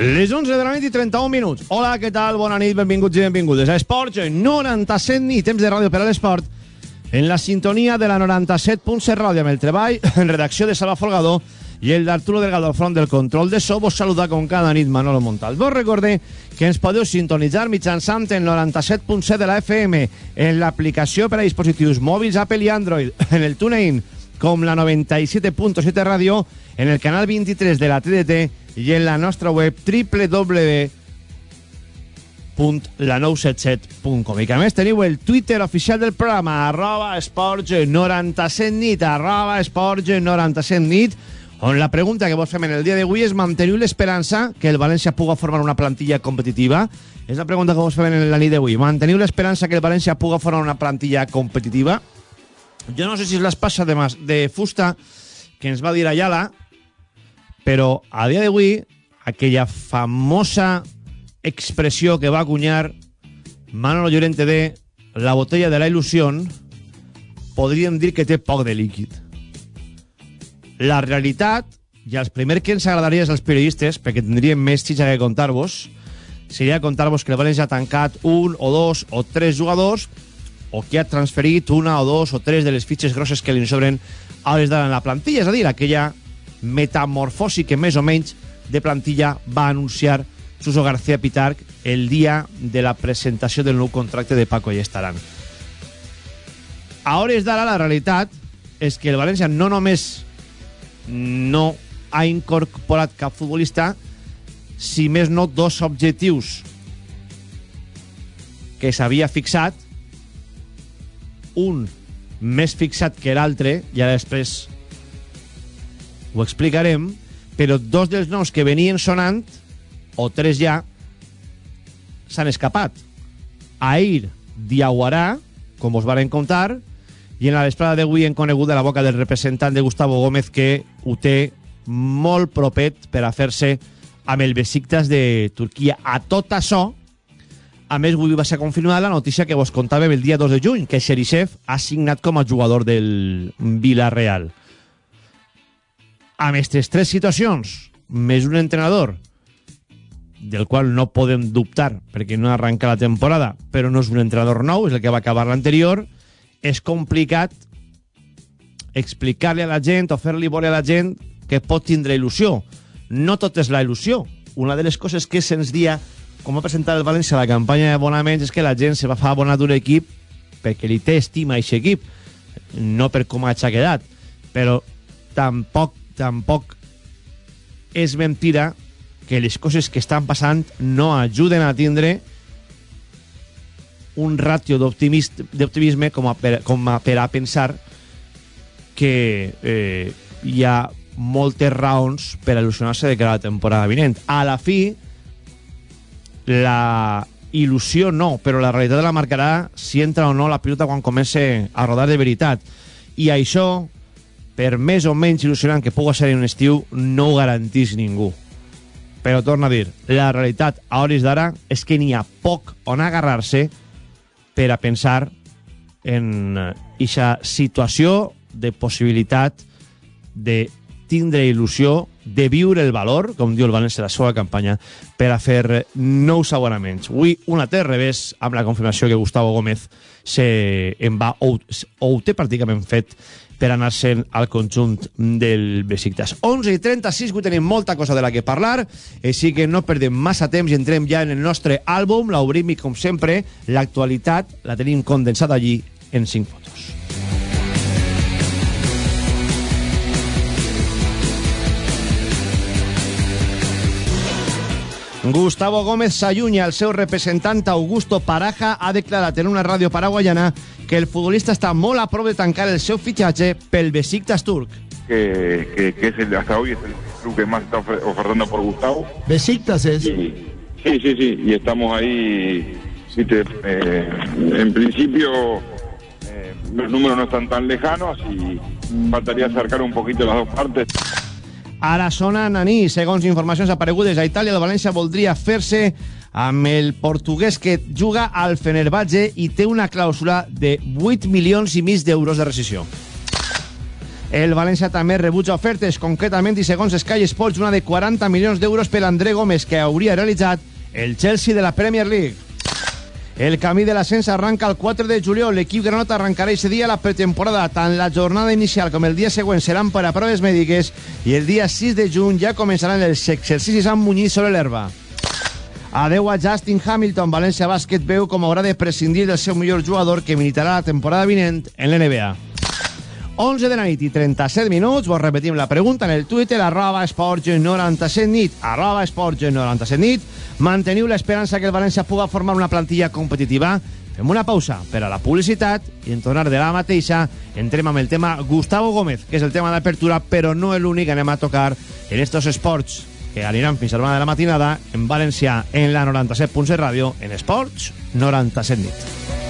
Les 11 de la nit i 31 minuts. Hola, què tal? Bona nit, benvinguts i benvingudes a Esports 97 nit, temps de ràdio per a l'esport. En la sintonia de la 97.7 ràdio amb el treball, en redacció de Salva Folgado i el d'Arturo Delgado al front del control de so, vos saluda com cada nit Manolo Montal. Vos recorde que ens podeu sintonitzar mitjançant el 97.7 de la FM en l'aplicació per a dispositius mòbils Apple i Android, en el TuneIn, com la 97.7 ràdio, en el canal 23 de la TDT i en la nostra web www.la977.com i que a més teniu el Twitter oficial del programa arroba esports 97 nit arroba esports 97 nit on la pregunta que vos fem en el dia d'avui és manteniu l'esperança que el València puga formar una plantilla competitiva? És la pregunta que vos fem en la nit d'avui. Manteniu l'esperança que el València puga formar una plantilla competitiva? Jo no sé si és l'espasa de, de fusta que ens va dir Ayala, però a dia d'avui aquella famosa expressió que va acunyar Manolo Llorente de la botella de la il·lusió podríem dir que té poc de líquid. La realitat, i els primers que ens agradaria als periodistes, perquè tindríem més xitxa que contar-vos, seria contar-vos que el València ha tancat un o dos o tres jugadors o que ha transferit una o dos o tres de les fitxes grosses que li sobren a d'ara en la plantilla, és a dir, aquella metamorfosi que més o menys de plantilla va anunciar Suso García Pitarc el dia de la presentació del nou contracte de Paco Llestaran. A hores d'ara la realitat és que el València no només no ha incorporat cap futbolista, si més no dos objectius que s'havia fixat, un més fixat que l'altre, i ara després ho explicarem, però dos dels noms que venien sonant, o tres ja, s'han escapat. Ahir, Diaguarà, com us varen contar, i en la vesprada d'avui hem conegut de la boca del representant de Gustavo Gómez que ho té molt propet per a fer-se amb el Besiktas de Turquia. A tot això, a més, avui va ser confirmada la notícia que vos contàvem el dia 2 de juny, que Xerisev ha signat com a jugador del Villarreal. Amb aquestes tres situacions, més un entrenador, del qual no podem dubtar perquè no arranca la temporada, però no és un entrenador nou, és el que va acabar l'anterior, és complicat explicar-li a la gent o fer-li veure a la gent que pot tindre il·lusió. No tot és la il·lusió. Una de les coses que se'ns dia, com ha presentat el València a la campanya d'abonaments, és que la gent se va fer abonar d'un equip perquè li té estima a aquest equip, no per com ha quedat. Però tampoc, tampoc és mentira que les coses que estan passant no ajuden a tindre un ràtio d'optimisme com, com a per a pensar que eh, hi ha moltes raons per il·lusionar-se de cara la temporada vinent. A la fi, la il·lusió no, però la realitat la marcarà si entra o no la pilota quan comence a rodar de veritat. I això, per més o menys il·lusionant que pugui ser un estiu, no ho garantís ningú. Però torna a dir, la realitat a hores d'ara és que n'hi ha poc on agarrar-se per a pensar en aquesta situació de possibilitat de tindre il·lusió, de viure el valor, com diu el València a la seva campanya, per a fer nous abonaments. Avui, una té revés amb la confirmació que Gustavo Gómez se en va, o, o ho té pràcticament fet per anar-se'n al conjunt del Besiktas. 11 i 36, avui tenim molta cosa de la que parlar, així que no perdem massa temps i entrem ja en el nostre àlbum, l'obrim i com sempre l'actualitat la tenim condensada allí en 5 fotos. Gustavo Gómez s'allunya. El seu representant Augusto Paraja ha declarat en una ràdio paraguayana que el futbolista està molt a prop de tancar el seu fitxatge pel Besiktas turc. Que, que, que es el, hasta hoy es el club que más está ofertando por Gustavo. Besiktas es. Sí, sí, sí, sí. y estamos ahí, ¿viste? Eh, en principio eh, los números no están tan lejanos y faltaría acercar un poquito las dos partes. Ara sona Naní, segons informacions aparegudes a Itàlia, el València voldria fer-se amb el portuguès que juga al Fenerbahce i té una clàusula de 8 milions i mig d'euros de rescisió. El València també rebutja ofertes, concretament i segons Sky Sports, una de 40 milions d'euros per André Gómez, que hauria realitzat el Chelsea de la Premier League. El camí de l'ascens arranca el 4 de juliol. L'equip granota arrencarà aquest dia la pretemporada. Tant la jornada inicial com el dia següent seran per a proves mèdiques i el dia 6 de juny ja començaran els exercicis amb munyir sobre l'herba. Adeu a Justin Hamilton. València Bàsquet veu com haurà de prescindir del seu millor jugador que militarà la temporada vinent en l'NBA. 11 de la nit i 37 minuts. Vos repetim la pregunta en el Twitter, arroba esports 97 nit, arroba esports 97 nit. Manteniu l'esperança que el València puga formar una plantilla competitiva? Fem una pausa per a la publicitat i en tornar de la mateixa entrem amb el tema Gustavo Gómez, que és el tema d'apertura, però no l'únic que anem a tocar en estos esports que aniran fins a l'una de la matinada en València en la 97.7 ràdio en Esports 97 nit.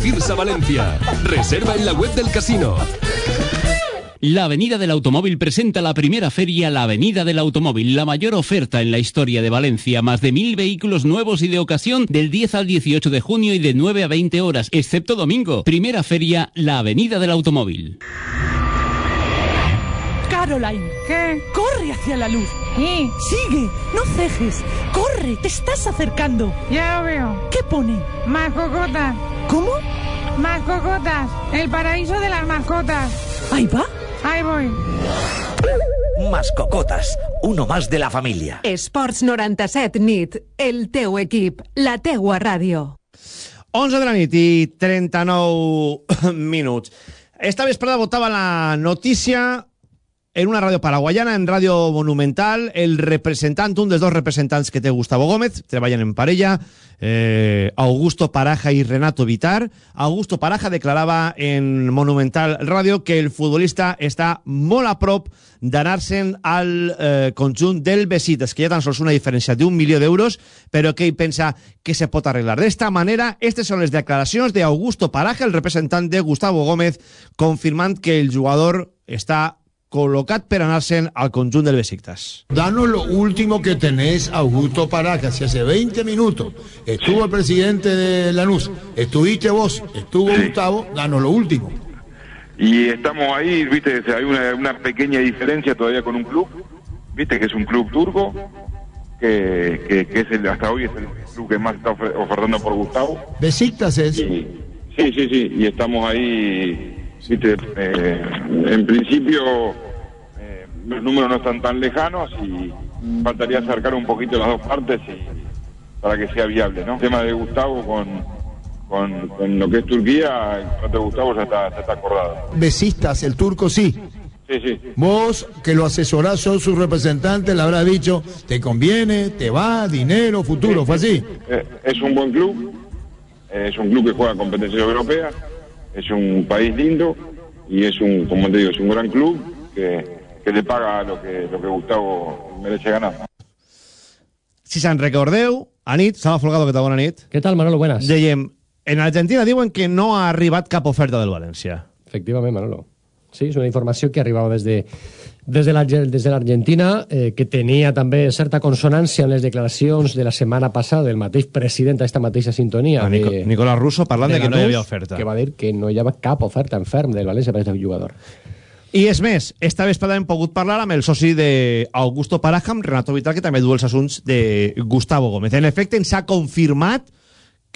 Valencia. Reserva en la web del casino. La Avenida del Automóvil presenta la primera feria La Avenida del Automóvil, la mayor oferta en la historia de Valencia, más de mil vehículos nuevos y de ocasión del 10 al 18 de junio y de 9 a 20 horas, excepto domingo. Primera feria La Avenida del Automóvil. Caroline, ¿Qué? corre hacia la luz. ¿Y? Sigue, no cejes. Corre, te estás acercando. Ya lo veo. ¿Qué pone? Más cocotas. ¿Cómo? Más cocotas. El paraíso de las mascotas. Ahí va. Ahí voy. Mascocotas, uno más de la familia. Esports 97 nit, el teu equip, la teua ràdio. 11 de la nit i 39 minuts. Esta vesprada votava la notícia en una ràdio paraguayana, en Ràdio Monumental, el representant, un dels dos representants que té Gustavo Gómez, treballen en parella, eh, Augusto Paraja i Renato Vitar. Augusto Paraja declarava en Monumental Ràdio que el futbolista està molt a prop d'anar-se'n al eh, conjunt del Besites, que hi ha tan sols una diferència d'un milió d'euros, però que ell pensa que se pot arreglar. D'esta manera, aquestes són les declaracions d'Augusto Paraja, el representant de Gustavo Gómez, confirmant que el jugador està colocat per anar-se'n al conjunt del Besiktas. Danos lo último que tenés, Augusto Paraca. Si hace 20 minutos estuvo el presidente de Lanús, estuviste vos, estuvo Sí. Gustavo, danos lo último. Y estamos ahí, viste, hay una, una pequeña diferencia todavía con un club, viste, que es un club turco, que, que, que es el, hasta hoy es el club que más está ofertando por Gustavo. Besiktas es. Y, sí, sí, sí, y estamos ahí, viste, eh, en principio eh, los números no están tan lejanos y faltaría acercar un poquito las dos partes y, para que sea viable, ¿no? El tema de Gustavo con, con, con lo que es Turquía, el contrato de Gustavo ya está, ya está acordado. Besiktas, el turco sí. Sí, sí. Vos, que lo asesorás, sos su representante, le habrás dicho, te conviene, te va, dinero, futuro, ¿fue así? Eh, es un buen club, eh, es un club que juega competencia europea, es un país lindo y es un, como te digo, es un gran club que, que le paga lo que, lo que Gustavo merece ganar. Si se'n recordeu, a nit, Salva Folgado, que tal, bona nit. ¿Qué tal, Manolo? Buenas. Dèiem, en Argentina diuen que no ha arribat cap oferta del València. Efectivament, Manolo. Sí, és una informació que arribava des de, des de de l'Argentina, eh, que tenia també certa consonància en les declaracions de la setmana passada del mateix president a esta mateixa sintonia. A Nico, de, Nicolás Russo parlant de, que no hi havia oferta. Que va dir que no hi havia cap oferta en ferm del València per aquest jugador. I és més, esta vesprada hem pogut parlar amb el soci de Augusto Parajam, Renato Vital, que també du els assunts de Gustavo Gómez. En efecte, ens ha confirmat que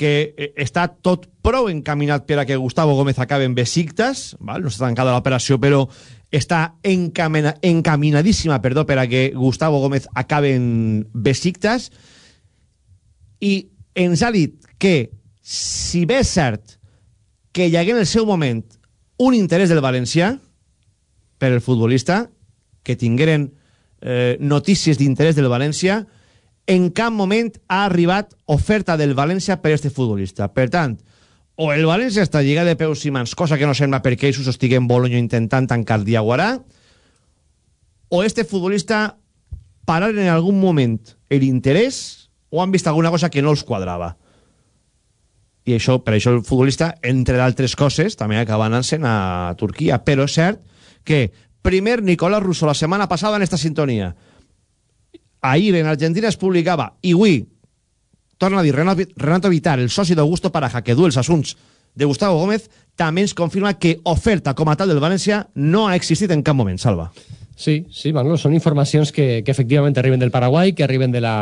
eh, està tot prou encaminat per a que Gustavo Gómez acabe en Besiktas, val? no està tancada l'operació, però està encamina, encaminadíssima perdó, per a que Gustavo Gómez acabe en Besiktas i ens ha dit que si bé cert que hi hagué en el seu moment un interès del València per el futbolista, que tingueren eh, notícies d'interès del València, en cap moment ha arribat oferta del València per este futbolista. Per tant, o el València està lligat de peus i mans, cosa que no sembla perquè ells estiguen Bolonyo intentant tancar Diaguarà, o este futbolista parar en algun moment l'interès o han vist alguna cosa que no els quadrava. I això, per això el futbolista, entre d'altres coses, també acaba anant-se'n a Turquia. Però és cert que primer Nicolás Russo la setmana passada en esta sintonia ahir en Argentina es publicava i avui torna a dir Renato Vitar, el soci d'Augusto Paraja que du els assunts de Gustavo Gómez també ens confirma que oferta com a tal del València no ha existit en cap moment, Salva. Sí, sí, Manolo, són informacions que, que efectivament arriben del Paraguai, que arriben de la,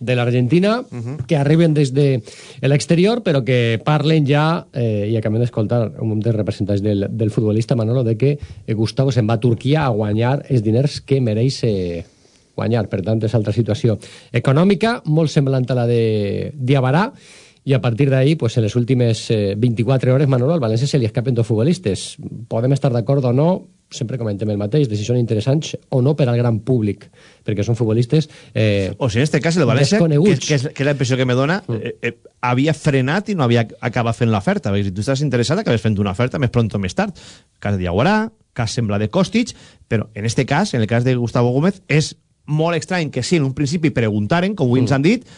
de l'Argentina, uh -huh. que arriben des de l'exterior, però que parlen ja, eh, i acabem d'escoltar un dels representants del, del futbolista Manolo, de que eh, Gustavo se'n va a Turquia a guanyar els diners que mereix eh, guanyar. Per tant, és altra situació econòmica, molt semblant a la de Diabarà, i a partir d'ahí, pues, en les últimes eh, 24 hores, Manolo, al València se li escapen dos futbolistes. Podem estar d'acord o no, sempre comentem el mateix, de si són interessants o no per al gran públic, perquè són futbolistes eh, O sigui, en este cas el València, que, que, és, que és la impressió que me dona, mm. eh, eh, havia frenat i no havia acabat fent l'oferta. Si tu estàs interessat, acabes fent una oferta més pronto o més tard. Cas de Diaguarà, cas sembla de Kostic, però en este cas, en el cas de Gustavo Gómez, és molt estrany que sí, en un principi preguntaren, com avui mm. ens han dit,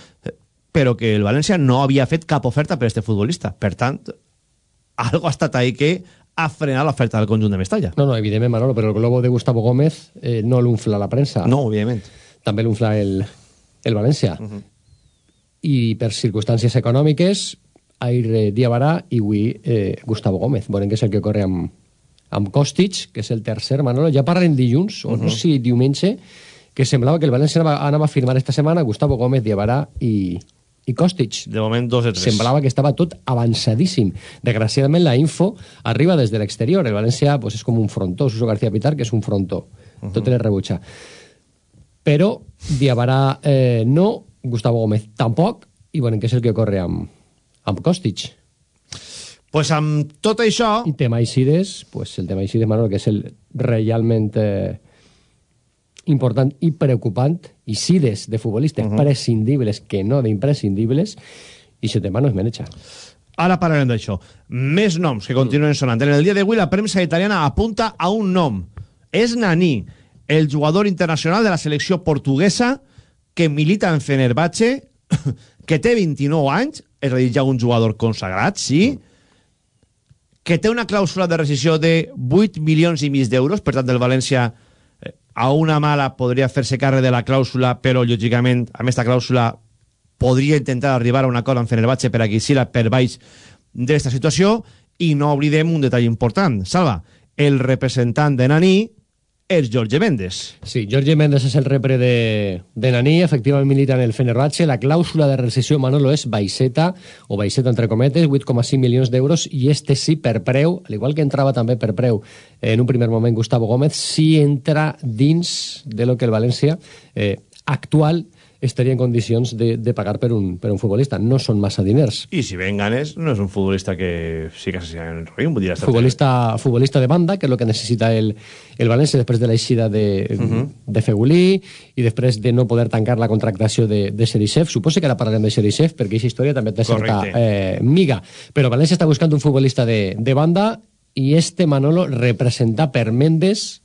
però que el València no havia fet cap oferta per a este futbolista. Per tant, algo ha estat ahí que ha frenat l'oferta del conjunt de Mestalla. No, no, evidentment, Manolo, però el globo de Gustavo Gómez eh, no l'unfla la premsa. No, evidentment. També l'unfla el, el València. Uh -huh. I per circumstàncies econòmiques, ahir eh, Diabarà i avui eh, Gustavo Gómez. Veurem què és el que ocorre amb, amb Kostic, que és el tercer, Manolo. Ja parlen dilluns, uh -huh. o no sé si diumenge, que semblava que el València anava, anava a firmar esta setmana Gustavo Gómez, Diabarà i, i Kostic. De moment, dos o tres. Semblava que estava tot avançadíssim. Desgraciadament, la info arriba des de l'exterior. El València pues, és com un frontó. Suso García Pitar, que és un frontó. Uh -huh. Tot el rebutja. Però Diabarà eh, no, Gustavo Gómez tampoc, i bueno, què és el que ocorre amb, amb Kostic? Pues amb tot això... I tema Isides, pues el tema Isides, Manolo, que és el realment... Eh, important i preocupant i sides de futbolistes uh -huh. prescindibles que no d'imprescindibles i se tema no es maneja. Ara parlarem d'això. Més noms que continuen sonant. En el dia d'avui la premsa italiana apunta a un nom. És Nani, el jugador internacional de la selecció portuguesa que milita en Fenerbahce, que té 29 anys, és a dir, ja un jugador consagrat, sí, que té una clàusula de rescisió de 8 milions i mig d'euros, per tant, del València a una mala podria fer-se càrrec de la clàusula, però lògicament amb aquesta clàusula podria intentar arribar a un acord amb Fenerbahce per a que hiciera per baix d'esta situació i no oblidem un detall important. Salva, el representant de Nani és Jorge Méndez. Sí, Jorge Méndez és el repre de, de Naní, efectivament milita en el Fenerbahce. La clàusula de rescisió, Manolo, és baixeta, o baixeta entre cometes, 8,5 milions d'euros, i este sí per preu, al igual que entrava també per preu en un primer moment Gustavo Gómez, sí entra dins de lo que el València eh, actual estaria en condicions de, de pagar per un, per un futbolista. No són massa diners. I si ven ganes, no és un futbolista que sí que se en roïm, vull dir... Futbolista, futbolista de banda, que és el que necessita el, el València després de l'eixida de, uh -huh. de Fegulí i després de no poder tancar la contractació de, de Xerisev. Suposo que ara parlarem de Xerisev, perquè aquesta història també té certa eh, miga. Però València està buscant un futbolista de, de banda i este Manolo representa per Mendes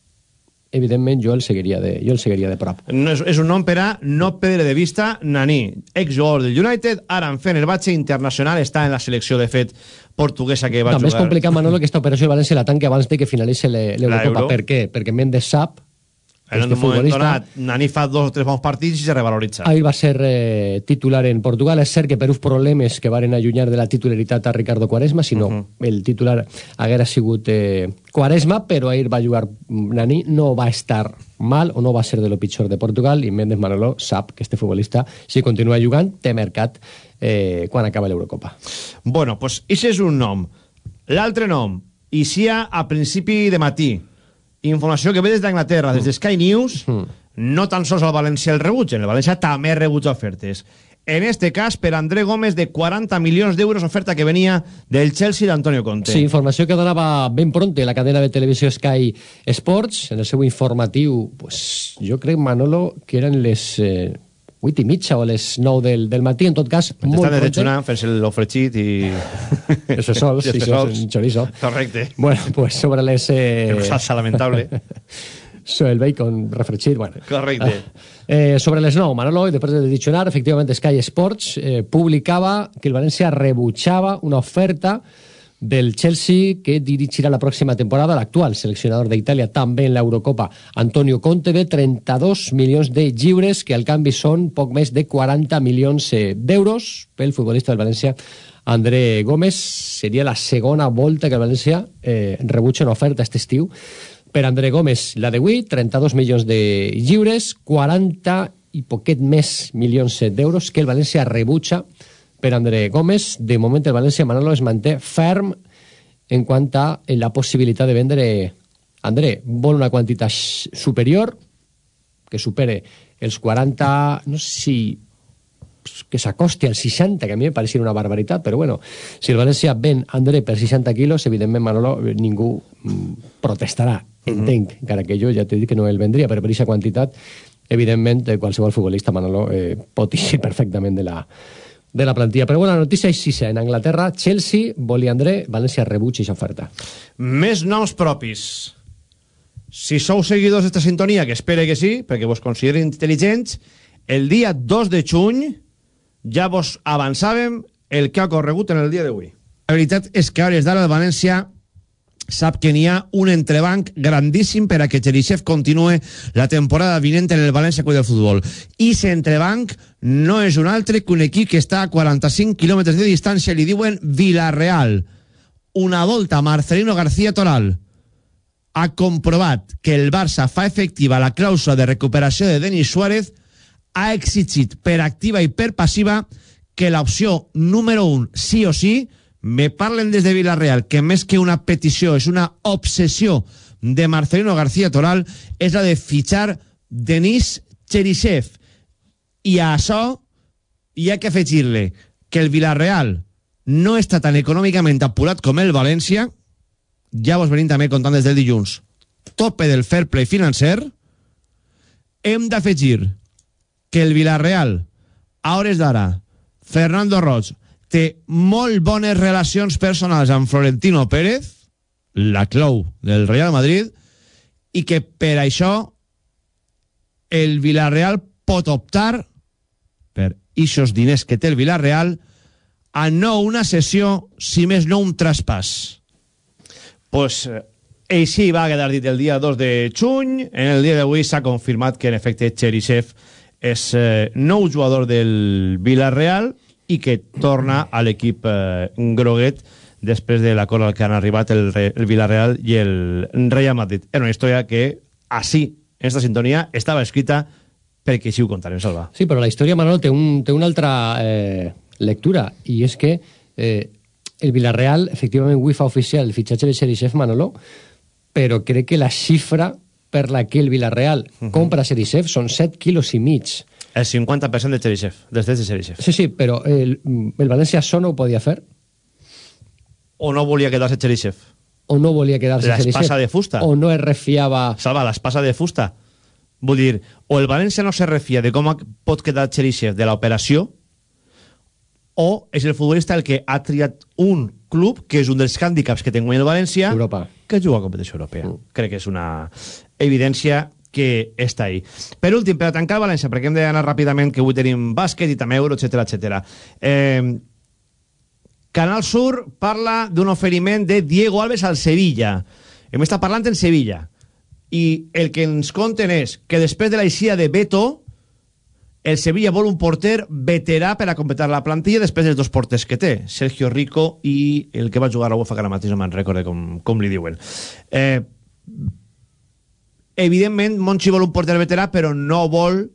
evidentment jo el seguiria de, jo el seguiria de prop. No, és, és un nom per a no perdre de vista Nani, exjugador del United, ara en Fenerbahce internacional, està en la selecció de fet portuguesa que va També jugar. és complicat, Manolo, que aquesta operació de València la tanque abans de que finalitzi l'Eurocopa. Per què? Perquè Mendes sap en un moment donat, Nani fa dos o tres bons partits i se revaloritza. Ahir va ser eh, titular en Portugal. És cert que per uns problemes que varen allunyar de la titularitat a Ricardo Quaresma, sinó uh -huh. el titular haguera sigut eh, Quaresma, però ahir va jugar Nani, no va estar mal o no va ser de lo pitjor de Portugal i Mendes Manolo sap que este futbolista, si continua jugant, té mercat eh, quan acaba l'Eurocopa. Bueno, pues ese és un nom. L'altre nom, Isia a principi de matí, informació que ve des d'Anglaterra, des de Sky News, mm. no tan sols al València el rebutgen, el València també rebutja ofertes. En este cas, per André Gómez, de 40 milions d'euros, oferta que venia del Chelsea d'Antonio Conte. Sí, informació que donava ben pronte la cadena de televisió Sky Sports, en el seu informatiu, pues, jo crec, Manolo, que eren les... Eh, 8 i mitja o a les 9 del, del matí, en tot cas, Estan molt de pronte. desayunar, fent-se l'ofregit i... Eso sols, I fesols. un chorizo. Correcte. Bueno, pues sobre les... Eh, Que salsa lamentable. sobre el bacon refregit, bueno. Correcte. Eh, sobre les 9, Manolo, i després de diccionar, efectivament Sky Sports eh, publicava que el València rebutjava una oferta del Chelsea que dirigirà la pròxima temporada l'actual seleccionador d'Itàlia també en l'Eurocopa Antonio Conte de 32 milions de lliures que al canvi són poc més de 40 milions eh, d'euros pel futbolista del València André Gómez. Seria la segona volta que el València eh, rebutja una oferta aquest estiu per André Gómez, la de avui, 32 milions de lliures, 40 i poquet més milions d'euros que el València rebutja per André Gómez. De moment el València Manolo es manté ferm en quant a la possibilitat de vendre André. Vol una quantitat superior que supere els 40, no sé si que s'acosti als 60, que a mi me pareixia una barbaritat, però bueno, si el València ven André per 60 quilos, evidentment, Manolo, eh, ningú mm, protestarà, entenc, encara que jo ja t'he dit que no el vendria, però per aquesta quantitat, evidentment, eh, qualsevol futbolista, Manolo, eh, pot eixir perfectament de la, de la plantilla. Però bueno, la notícia és sisè. En Anglaterra, Chelsea, André, València rebutja aquesta oferta. Més noms propis. Si sou seguidors d'esta sintonia, que espere que sí, perquè vos considero intel·ligents, el dia 2 de juny ja vos avançàvem el que ha corregut en el dia d'avui. La veritat és que a hores d'ara el València sap que n'hi ha un entrebanc grandíssim per a que Xerixef continue la temporada vinent en el València Club de Futbol. I aquest entrebanc no és un altre que un equip que està a 45 quilòmetres de distància, li diuen Villarreal. Una volta Marcelino García Toral ha comprovat que el Barça fa efectiva la clàusula de recuperació de Denis Suárez, ha exigit per activa i per passiva que l'opció número 1, sí o sí, me parlen des de Villarreal que més que una petició és una obsessió de Marcelino García Toral és la de fitxar Denis Cherisev. I a això hi ha que afegir-li que el Villarreal no està tan econòmicament apurat com el València. Ja vos venim també contant des del dilluns. Tope del fair play financer. Hem d'afegir que el Villarreal a hores d'ara Fernando Roig té molt bones relacions personals amb Florentino Pérez la clou del Real Madrid i que per això el Villarreal pot optar per ixos diners que té el Villarreal a no una sessió, si més no un traspàs. Pues eh, així va quedar dit el dia 2 de juny. En el dia d'avui s'ha confirmat que en efecte Cherisev és eh, nou jugador del Villarreal i que torna a l'equip eh, groguet després de l'acord al que han arribat el, el Villarreal i el Real Madrid. Era una història que així, en esta sintonia, estava escrita perquè així ho contarem, Salva. Sí, però la història, Manolo, té, un, té una altra eh, lectura, i és que eh, el Villarreal, efectivament, avui fa oficial el fitxatge de Xerixef Manolo, però crec que la xifra per la que el Villarreal uh -huh. compra Xerixef són 7 quilos i mig. El 50% de Cherisev, des de Cherisev. Sí, sí, però el, el València això no ho podia fer, O no volia quedar-se Cherisev. o no volia quedar-se Xerixef. L'espasa de fusta. O no es refiava... Salva, l'espasa de fusta. Vull dir, o el València no se refia de com pot quedar Cherisev de l'operació, o és el futbolista el que ha triat un club, que és un dels hàndicaps que té el València, Europa. que juga a competició europea. Mm. Crec que és una evidència que està ahí. Per últim, per a tancar València, perquè hem d'anar ràpidament, que avui tenim bàsquet i també euro, etc etc. Eh, Canal Sur parla d'un oferiment de Diego Alves al Sevilla. Hem estat parlant en Sevilla. I el que ens conten és que després de la eixida de Beto, el Sevilla vol un porter veterà per a completar la plantilla després dels dos porters que té, Sergio Rico i el que va jugar a l'UEFA, que ara mateix no me'n recorde com, com li diuen. Eh, evidentment, Monchi vol un porter veterà, però no vol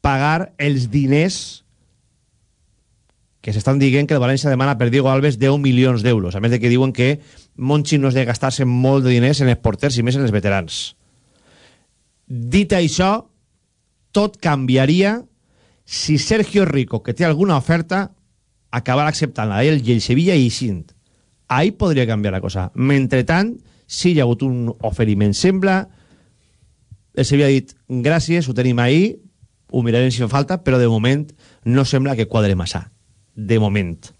pagar els diners que s'estan dient que el València demana per Diego Alves 10 milions d'euros. A més de que diuen que Monchi no és de gastar-se molt de diners en els porters i més en els veterans. Dit això, tot canviaria si Sergio Rico, que té alguna oferta, acabara acceptant-la ell i el Sevilla i Sint. Ahí podria canviar la cosa. Mentretant, si hi ha hagut un oferiment, sembla, el Sevilla ha dit gràcies, ho tenim ahí, ho mirarem si fa falta, però de moment no sembla que quadre massa. De moment.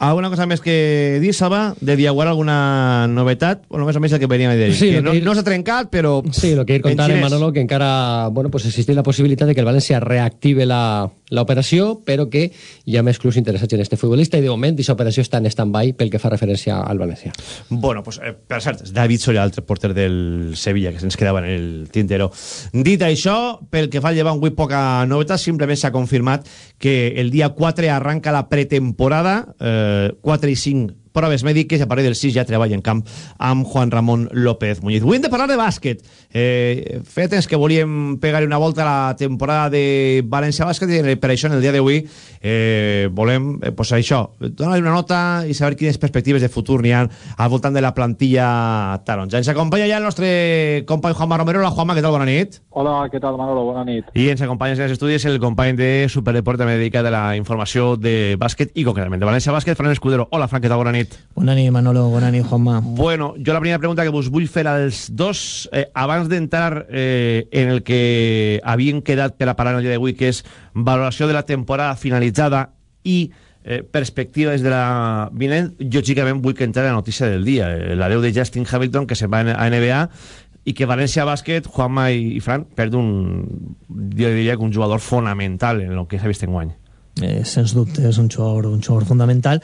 Alguna cosa més que dir, Salva? De Diaguara alguna novetat? Bueno, més o menys el que veníem a dir. Sí, que no, no s'ha trencat, però... Sí, lo que ir contant, xinès. Manolo, que encara bueno, pues existeix la possibilitat de que el València reactive la, la operació, però que hi ha més clubs interessats en este futbolista i de moment aquesta operació està en stand-by pel que fa referència al València. Bueno, pues, eh, per cert, David Soria, altre porter del Sevilla, que se'ns quedava en el tintero. Dit això, pel que fa al llevant, avui poca novetat, simplement s'ha confirmat que el dia 4 arranca la pretemporada, eh, 4 i 5 proves mèdiques i a partir del 6 ja treballa en camp amb Juan Ramon López Muñiz. Avui hem de parlar de bàsquet. Eh, feia temps que volíem pegar una volta a la temporada de València Bàsquet i per això en el dia d'avui eh, volem, eh, pues això, donar-li una nota i saber quines perspectives de futur n'hi ha al voltant de la plantilla taronja. Ens acompanya ja el nostre company Juanma Romero. Hola Juanma, què tal? Bona nit. Hola, què tal Manolo? Bona nit. I ens acompanya en els estudis el company de Superdeport Mèdica de la informació de bàsquet i concretament de València Bàsquet, Fran Escudero. Hola Fran, què tal? Bona nit. Bona nit, Manolo. Bona nit, Juanma. Bueno, jo la primera pregunta que vos vull fer als dos, eh, abans d'entrar eh, en el que havien quedat per a parar el dia d'avui, que és valoració de la temporada finalitzada i eh, perspectives de la vinent, jo lògicament vull que entrar a la notícia del dia, eh, l'adeu de Justin Hamilton, que se'n va a NBA, i que València Bàsquet, Juanma i, i Fran, perd un, jo diria que un jugador fonamental en el que s'ha vist en guany. Eh, sens dubte, és un jugador, un jugador fundamental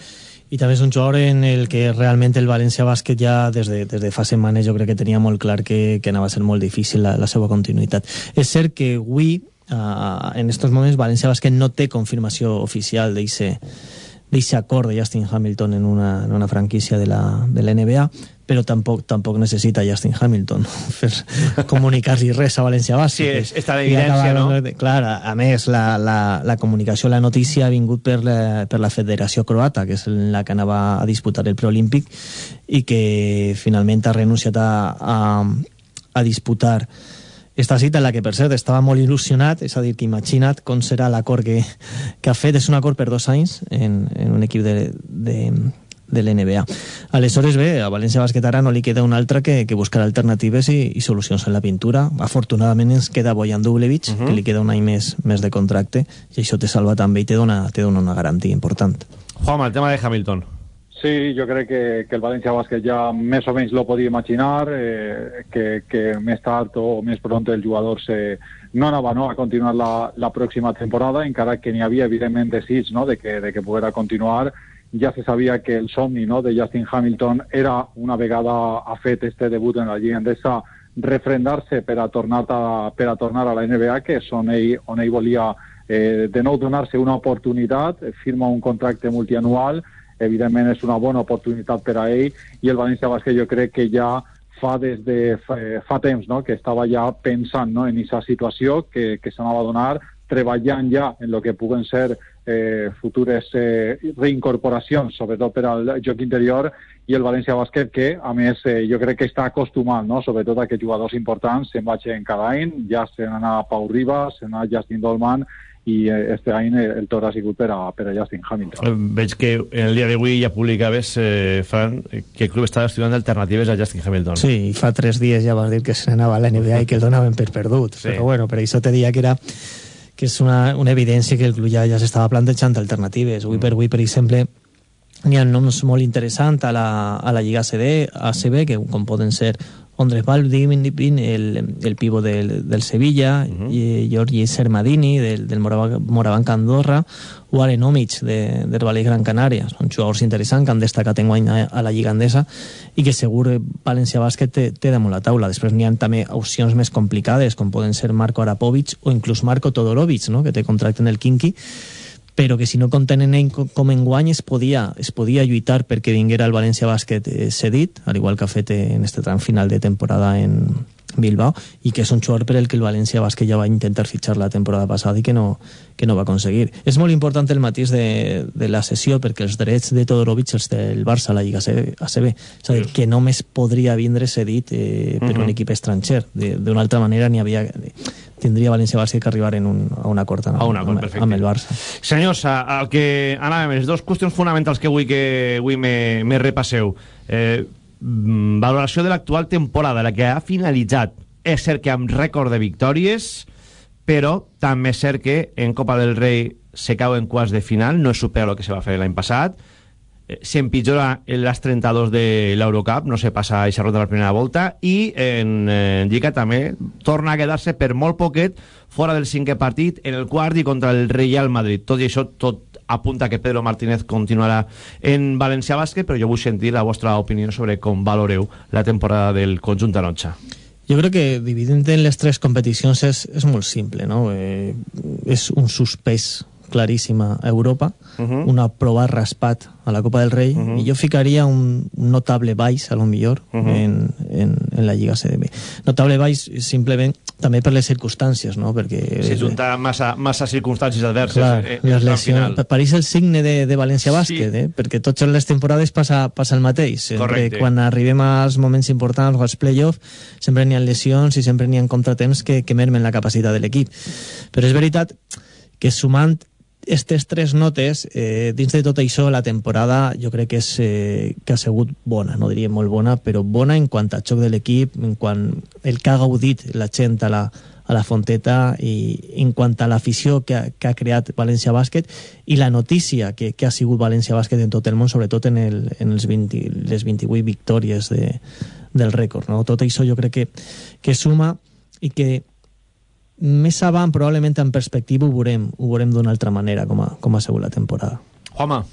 i també és un jugador en el que realment el València Bàsquet ja des de, des de fa setmanes jo crec que tenia molt clar que, que anava a ser molt difícil la, la seva continuïtat. És cert que avui, uh, en estos moments, València Bàsquet no té confirmació oficial d'aquest acord de Justin Hamilton en una, en una franquícia de la, de la NBA, però tampoc, tampoc necessita Justin Hamilton fer comunicar-li res a València Bàsquet. Sí, és- està d'evidència, no? Clar, a, a més, la, la, la comunicació, la notícia ha vingut per la, per la Federació Croata, que és la que anava a disputar el preolímpic i que finalment ha renunciat a, a, a disputar esta cita en la que, per cert, estava molt il·lusionat, és a dir, que imagina't com serà l'acord que, que ha fet. És un acord per dos anys en, en un equip de, de, de l'NBA. Aleshores, bé, a València Bàsquet ara no li queda un altre que, que buscar alternatives i, i solucions en la pintura. Afortunadament ens queda Bojan Dublevich, Mhm. que li queda un any més, més de contracte, i això te salva també i te dona, te dona una garantia important. Juanma, el tema de Hamilton. Sí, jo crec que, que el València Bàsquet ja més o menys lo podia imaginar, eh, que, que més tard o més pront el jugador se, no anava no, a continuar la, la pròxima temporada, encara que n'hi havia evidentment desig no, de, que, de que poguera continuar. Ja se sabia que el somni no, de Justin Hamilton era, una vegada ha fet este debut en la Lliga Endesa, refrendar-se per a tornar a, per a tornar a la NBA, que és on ell, on ell volia eh, de nou donar-se una oportunitat, firma un contracte multianual, evidentment és una bona oportunitat per a ell i el València Bàsquet jo crec que ja fa des de fa, fa temps no? que estava ja pensant no? en aquesta situació que, que s'anava a donar, treballant ja en el que puguen ser eh, futures eh, reincorporacions, sobretot per al joc interior, i el València Bàsquet que, a més, eh, jo crec que està acostumat, no? sobretot a que jugadors importants se'n vagin cada any, ja se n'ha Pau Ribas, se n'ha Justin Dolman, i eh, este any el toro ha sigut per a, per a Justin Hamilton. Eh, Veig que en el dia d'avui ja publicaves, eh, Fran, que el club estava estudiant alternatives a Justin Hamilton. Sí, i fa tres dies ja vas dir que se n'anava a la NBA i que el donaven per perdut. Sí. Però bueno, per això te diria que era que és una, una evidència que el club ja, ja s'estava plantejant alternatives. Avui per avui, per exemple, n'hi ha noms molt interessants a la, a la Lliga ACB, ACB, que com poden ser Ondres Baldwin, el, el pivo del, del Sevilla, uh -huh. i Giorgi Sermadini, del, del Morabanc Andorra, o Aren Omic, de, del Valle Gran Canària. Són jugadors interessants que han destacat en guany a, a la Lliga Andesa i que segur València Bàsquet té, té damunt la taula. Després n'hi ha també opcions més complicades, com poden ser Marco Arapovic o inclús Marco Todorovic, no? que té contracte en el Kinky, però que si no contenen ell com en guany es podia, es podia lluitar perquè vinguera el València Bàsquet eh, cedit, al igual que ha fet en este tram final de temporada en Bilbao, i que és un jugador per el que el València Bàsquet ja va intentar fitxar la temporada passada i que no, que no va aconseguir. És molt important el matís de, de la sessió perquè els drets de Todorovic els té el Barça a la Lliga ACB, és a dir, que només podria vindre cedit eh, per uh -huh. un equip estranger. D'una altra manera n'hi havia tindria València Bàsquet que arribar en un, a un acord amb, a un acord, amb, amb el Barça. Senyors, al que anàvem, les dues qüestions fonamentals que vull que avui me, me repasseu. Eh, valoració de l'actual temporada, la que ha finalitzat. És cert que amb rècord de victòries, però també és cert que en Copa del Rei se cau en quarts de final, no és supera el que se va fer l'any passat, s'empitjora en les 32 de l'Eurocup, no se passa a ronda de la primera volta, i en, en Lliga també torna a quedar-se per molt poquet fora del cinquè partit en el quart i contra el Real Madrid. Tot i això, tot apunta que Pedro Martínez continuarà en València Bàsquet, però jo vull sentir la vostra opinió sobre com valoreu la temporada del conjunt Anocha. Jo crec que dividint en les tres competicions és, és molt simple, no? Eh, és un suspès claríssima a Europa, uh -huh. un aprovat raspat a la Copa del Rei, uh -huh. i jo ficaria un notable baix, a lo millor, uh -huh. en, en, en la Lliga CDB. Notable baix simplement també per les circumstàncies, no? Perquè... Si junta massa, massa circumstàncies adverses clar, eh, les lesions. París el signe de, de València Bàsquet, sí. eh? perquè totes les temporades passa, passa el mateix. Sempre, Correcte. quan arribem als moments importants o als play-offs, sempre n'hi ha lesions i sempre n'hi ha contratemps que, que mermen la capacitat de l'equip. Però és veritat que sumant aquestes tres notes, eh, dins de tot això, la temporada jo crec que, és, eh, que ha sigut bona, no diria molt bona, però bona en quant a xoc de l'equip, en quant el que ha gaudit la gent a la, a la Fonteta i en quant a l'afició que, ha, que ha creat València Bàsquet i la notícia que, que ha sigut València Bàsquet en tot el món, sobretot en, el, en els 20, les 28 victòries de, del rècord. No? Tot això jo crec que, que suma i que més avant, probablement en perspectiva, ho veurem, ho veurem d'una altra manera com a, com a sigut la temporada. Juanma.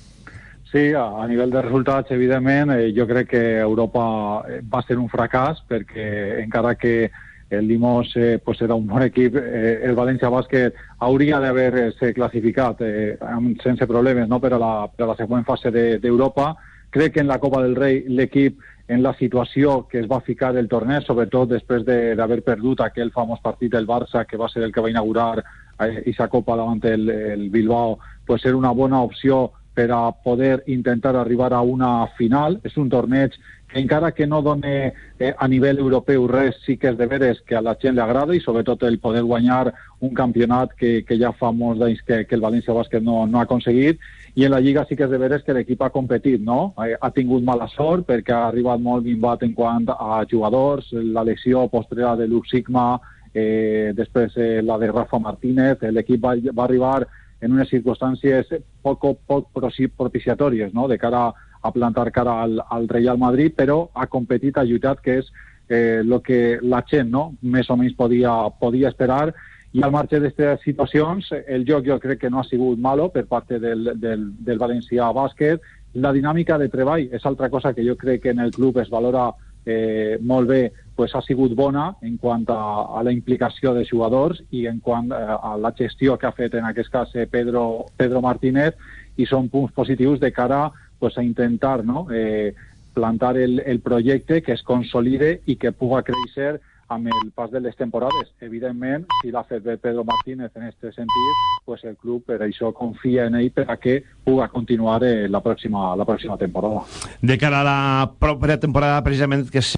Sí, a, a nivell de resultats, evidentment, eh, jo crec que Europa eh, va ser un fracàs perquè encara que el Limos eh, pues era un bon equip, eh, el València Bàsquet hauria d'haver-se classificat eh, amb, sense problemes no? per, a la, per a la següent fase d'Europa. De, crec que en la Copa del Rei l'equip en la situació que es va ficar el torneig, sobretot després d'haver de, perdut aquell famós partit del Barça, que va ser el que va inaugurar aquesta eh, Copa davant el, el Bilbao, pues ser una bona opció per a poder intentar arribar a una final. És un torneig que encara que no done eh, a nivell europeu res, sí que és de veres que a la gent li agrada i sobretot el poder guanyar un campionat que, que ja fa molts d'anys que, que el València Bàsquet no, no ha aconseguit i en la Lliga sí que és de veres que l'equip ha competit, no? Ha tingut mala sort perquè ha arribat molt minvat en quant a jugadors, la lesió postrera de Luke Sigma, eh, després eh, la de Rafa Martínez, l'equip va, va arribar en unes circumstàncies poc, poc propiciatòries, no?, de cara a plantar cara al, al Real Madrid, però ha competit, ha lluitat, que és el eh, que la gent, no?, més o menys podia, podia esperar, i al marge d'aquestes situacions, el joc jo crec que no ha sigut malo per part del, del, del Valencià Bàsquet. La dinàmica de treball és altra cosa que jo crec que en el club es valora eh, molt bé, pues ha sigut bona en quant a, a la implicació de jugadors i en quant a, eh, a la gestió que ha fet en aquest cas eh, Pedro, Pedro Martínez i són punts positius de cara pues, a intentar no? eh, plantar el, el projecte que es consolide i que puga créixer amb el pas de les temporades. Evidentment, si l'ha fet bé Pedro Martínez en aquest sentit, pues el club per això confia en ell per a que puga continuar eh, la, pròxima, la pròxima temporada. De cara a la propera temporada, precisament, que és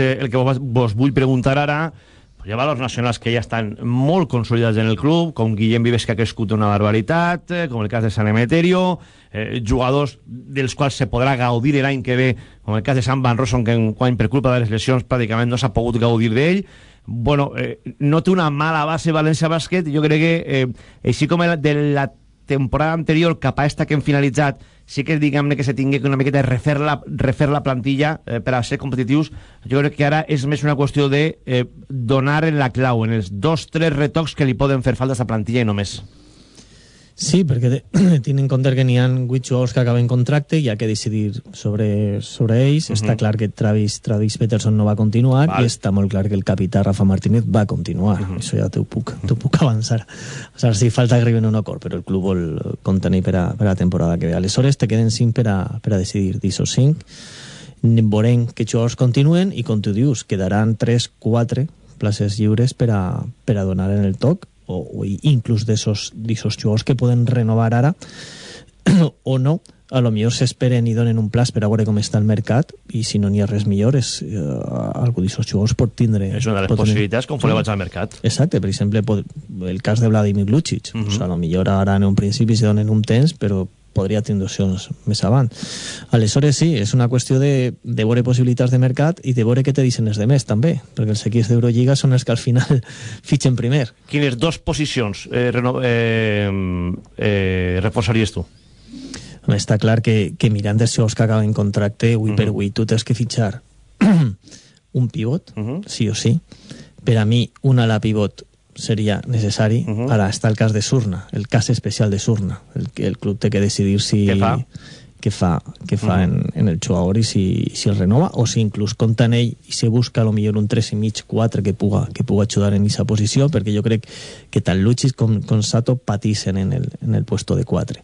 el que vos vull preguntar ara, hi ha valors nacionals que ja estan molt consolidats en el club, com Guillem Vives, que ha crescut una barbaritat, eh, com el cas de San Emeterio, eh, jugadors dels quals se podrà gaudir l'any que ve, com el cas de Sam Van Rosson, que en quan per culpa de les lesions pràcticament no s'ha pogut gaudir d'ell. Bueno, eh, no té una mala base València Bàsquet, jo crec que, eh, així com de la temporada anterior cap a esta que hem finalitzat sí que diguem-ne que se tingui una miqueta de refer la, refer la plantilla eh, per a ser competitius. Jo crec que ara és més una qüestió de eh, donar en la clau en els dos, tres retocs que li poden fer falta a la plantilla i no més Sí, perquè tinc en compte que n'hi ha 8 jugadors que acaben contracte i ha que decidir sobre, sobre ells. Uh -huh. Està clar que Travis, Travis Peterson no va continuar vale. i està molt clar que el capità Rafa Martínez va continuar. Uh -huh. Això ja t'ho puc, puc avançar. O sigui, si falta que arriben un acord, però el club vol contenir per a, per a la temporada que ve. Aleshores te queden 5 per a, per a decidir d'aixòs 5. Veurem que jugadors continuen i, com tu dius, quedaran 3-4 places lliures per a, per a donar en el toc o, o inclús d'esos jugadors que poden renovar ara o no, a lo millor s'esperen i donen un plaç per a veure com està el mercat i si no n'hi ha res millor és eh, algú d'aquests jugadors pot tindre és una de les possibilitats com fora vaig al mercat exacte, per exemple pot, el cas de Vladimir Lucic uh -huh. o sigui, a lo millor ara en un principi se donen un temps però podria tenir opcions més avant. Aleshores, sí, és una qüestió de, de veure possibilitats de mercat i de veure què te dicen els de més, també, perquè els equips d'Eurolliga són els que al final fitxen primer. Quines dos posicions eh, reno, eh, eh, reforçaries tu? Home, està clar que, que mirant els jocs que acaben contracte, avui uh -huh. per avui, tu tens que fitxar un pivot, uh -huh. sí o sí. Per a mi, un ala pivot seria necessari. Uh -huh. Ara està el cas de Surna, el cas especial de Surna. El, el club té que decidir si... Què fa? Què fa, què fa uh -huh. en, en el jugador i si, si el renova o si inclús compta en ell i se busca a lo millor un 3 i mig, 4 que puga, que puga ajudar en aquesta posició perquè jo crec que tant Luchis com, com Sato patissen en el, en el puesto de 4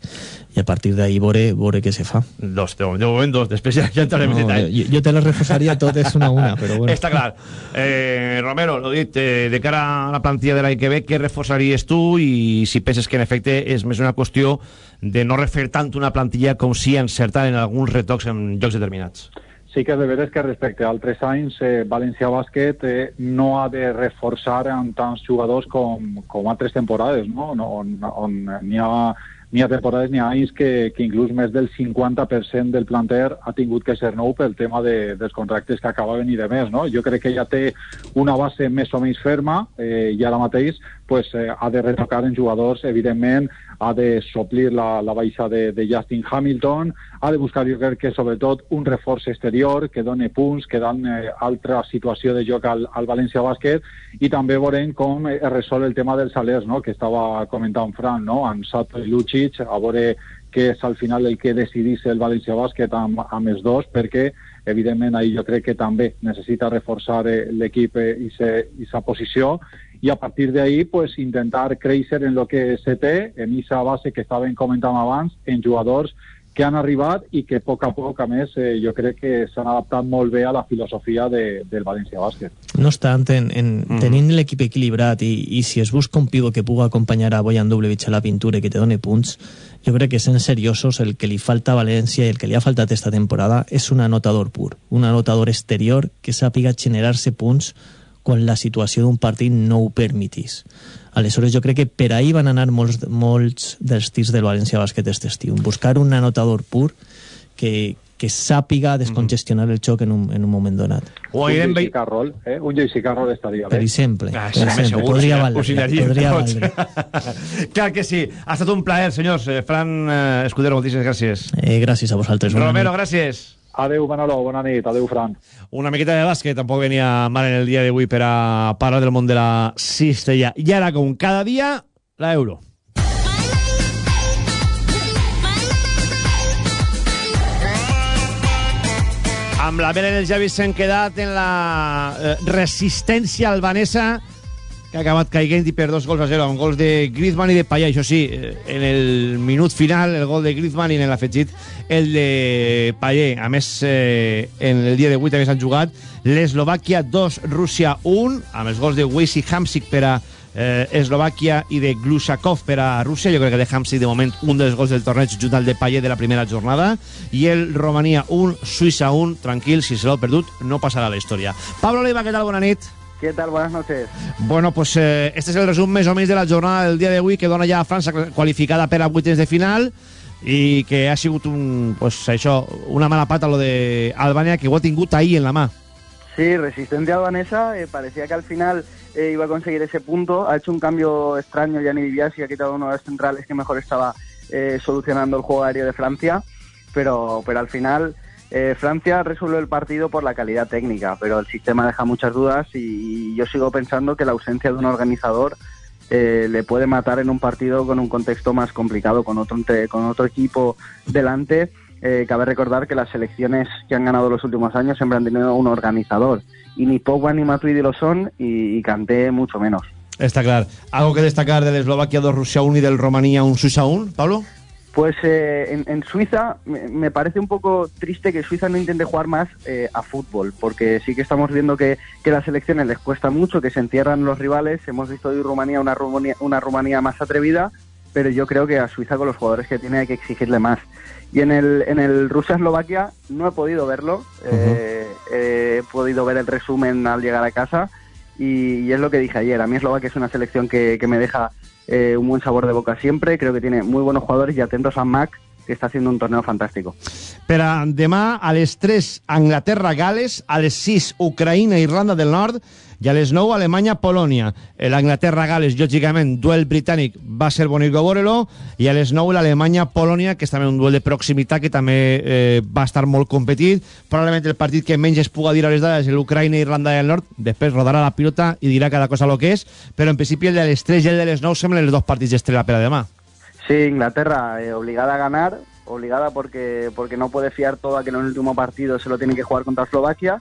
i a partir d'ahí veure, veure què se fa. Dos, de moment dos, després ja, ja entrarem no, en detall jo, jo te les reforçaria totes una a una però bueno. està clar eh, Romero, lo dit, eh, de cara a la plantilla de l'any que ve què reforçaries tu i si penses que en efecte és més una qüestió de no refer tant una plantilla com si encertar en alguns retocs en llocs determinats. Sí que de veres que respecte a altres anys eh, València Bàsquet eh, no ha de reforçar amb tants jugadors com, com altres temporades, no? on, on, on n'hi ha ha temporades, n'hi ha anys que, que inclús més del 50% del planter ha tingut que ser nou pel tema de, dels contractes que acabaven i de més. No? Jo crec que ja té una base més o menys ferma eh, i ara mateix pues, eh, ha de retocar en jugadors, evidentment, ha de suplir la, la baixa de, de Justin Hamilton, ha de buscar, jo crec que sobretot, un reforç exterior que doni punts, que doni eh, altra situació de joc al, al València Bàsquet i també veurem com es resol el tema dels salers, no? que estava comentant Fran, no? amb Sato i Lucic, a veure què és al final el que decidís el València Bàsquet amb, amb els dos, perquè evidentment ahir jo crec que també necessita reforçar eh, l'equip eh, i sa posició i a partir d'ahí pues, intentar créixer en lo que se té, en aquesta base que estàvem comentant abans, en jugadors que han arribat i que a poc a poc, a més, eh, jo crec que s'han adaptat molt bé a la filosofia de, del València Bàsquet. No obstant, en, en, mm. tenint l'equip equilibrat i, i si es busca un pivot que puga acompanyar a Boyan Dublevich a la pintura i que te doni punts, jo crec que sent seriosos el que li falta a València i el que li ha faltat esta temporada és un anotador pur, un anotador exterior que sàpiga generar-se punts quan la situació d'un partit no ho permitís. Aleshores, jo crec que per ahir van anar molts, molts dels tirs del València Bàsquet aquest estiu. Buscar un anotador pur que, que sàpiga descongestionar el xoc en un, en un moment donat. O un JC Carroll, eh? Un JC Carroll estaria bé. Per exemple. Ah, per exemple. Segur, podria valdre. Podria valdre. Clar que sí. Ha estat un plaer, senyors. Eh, Fran eh, Escudero, moltíssimes gràcies. Eh, gràcies a vosaltres. Romero, gràcies. Adeu, Manolo, bona nit. Adeu, Fran. Una miqueta de bàsquet tampoc venia mal en el dia d'avui per a parlar del món de la cistella. I ara, com cada dia, la Euro. Amb la Belen i el Javi s'han quedat en la eh, resistència albanesa que ha acabat caiguent i per dos gols a zero, amb gols de Griezmann i de Payá. Això sí, eh, en el minut final, el gol de Griezmann i en l'afegit el de Payé. A més, eh, en el dia d'avui també s'han jugat l'Eslovàquia 2, Rússia 1, amb els gols de Weiss i Hamsik per a eh, Eslovàquia i de Glusakov per a Rússia. Jo crec que de Hamsik, de moment, un dels gols del torneig junt al de Payé de la primera jornada. I el Romania 1, Suïssa 1. Tranquil, si se l'ha perdut, no passarà a la història. Pablo Leiva, què tal? Bona nit. ¿Qué tal? Buenas noches. Bueno, pues eh, este es el resumen més o menys de la jornada del dia d'avui que dona ja a França qualificada per a vuitens de final i que ha sigut un, pues, això, una mala pata lo de Albania que ho ha tingut ahí en la mà. Sí, resistencia albanesa, eh, parecía que al final eh, iba a conseguir ese punto, ha hecho un cambio extraño Gianni Viviasi, ha quitado uno de los centrales que mejor estaba eh, solucionando el juego aéreo de Francia, pero, pero al final eh, Francia resuelve el partido por la calidad técnica, pero el sistema deja muchas dudas y yo sigo pensando que la ausencia de un organizador eh, le puede matar en un partido con un contexto más complicado, con otro, con otro equipo delante. Eh, cabe recordar que las selecciones que han ganado los últimos años siempre han tenido un organizador. Y ni Pogba ni Matuidi lo son y, y mucho menos. Está claro. ¿Algo que destacar del Eslovaquia 2, Rusia 1 y del Rumanía 1, Suiza 1, Pablo? Pues eh, en, en, Suiza me, me, parece un poco triste que Suiza no intente jugar más eh, a fútbol, porque sí que estamos viendo que, que las selecciones les cuesta mucho, que se entierran los rivales. Hemos visto hoy Rumanía una, Rumanía una Rumanía más atrevida, pero yo creo que a Suiza con los jugadores que tiene hay que exigirle más. Y en el, en el Rusia-Eslovaquia no he podido verlo, uh -huh. eh, he podido ver el resumen al llegar a casa y, y, es lo que dije ayer. A mí Eslovaquia es una selección que, que me deja eh, un buen sabor de boca siempre. Creo que tiene muy buenos jugadores y atentos a Mac, que está haciendo un torneo fantástico. Per a demà, a les 3, Anglaterra-Gales, a les 6, Ucraïna-Irlanda del Nord, i a les 9, Alemanya-Polònia. L'Anglaterra-Gales, lògicament, duel britànic va ser bonic veure-lo, i a les 9, l'Alemanya-Polònia, que és també un duel de proximitat que també eh, va estar molt competit. Probablement el partit que menys es puga dir a les dades és l'Ucraïna-Irlanda del Nord, després rodarà la pilota i dirà cada cosa el que és, però en principi el de les 3 i el de les 9 semblen els dos partits d'estrella per a demà. Sí, Inglaterra eh, obligada a ganar, obligada porque, porque no puede fiar todo a que en el último partido se lo tiene que jugar contra Eslovaquia.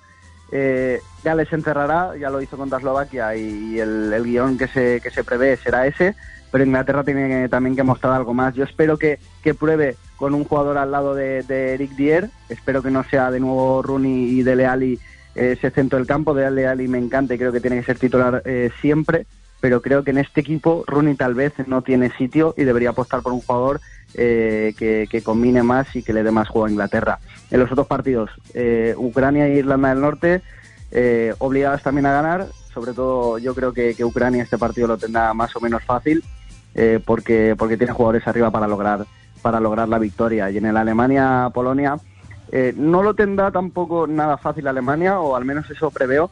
Eh, Gales encerrará, ya lo hizo contra Eslovaquia y, el, el, guion que se, que se prevé será ese, pero Inglaterra tiene también que mostrar algo más. Yo espero que, que pruebe con un jugador al lado de, de, Eric Dier, espero que no sea de nuevo Rooney y Dele Alli eh, ese centro del campo, Dele Alli me encanta y creo que tiene que ser titular eh, siempre, pero creo que en este equipo Rooney tal vez no tiene sitio y debería apostar por un jugador eh, que, combine más y que le dé más juego a Inglaterra. En los otros partidos, eh, Ucrania e Irlanda del Norte, eh, obligadas también a ganar, sobre todo yo creo que, que, Ucrania este partido lo tendrá más o menos fácil eh, porque, porque tiene jugadores arriba para lograr, para lograr la victoria. Y en el Alemania-Polonia no lo tendrá tampoco nada fácil Alemania, o al menos eso preveo,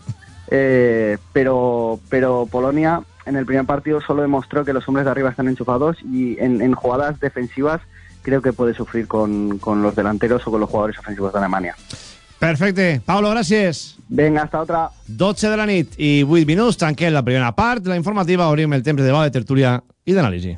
pero, pero Polonia en el primer partido solo demostró que los hombres de arriba están enchufados y en, en jugadas defensivas creo que puede sufrir con, con, los delanteros o con los jugadores ofensivos de Alemania. Perfecte. Pablo, gràcies. Vinga, hasta otra. 12 de la nit i 8 minuts. Tanquem la primera part la informativa. Obrim el temps de debat, de tertúlia i d'anàlisi.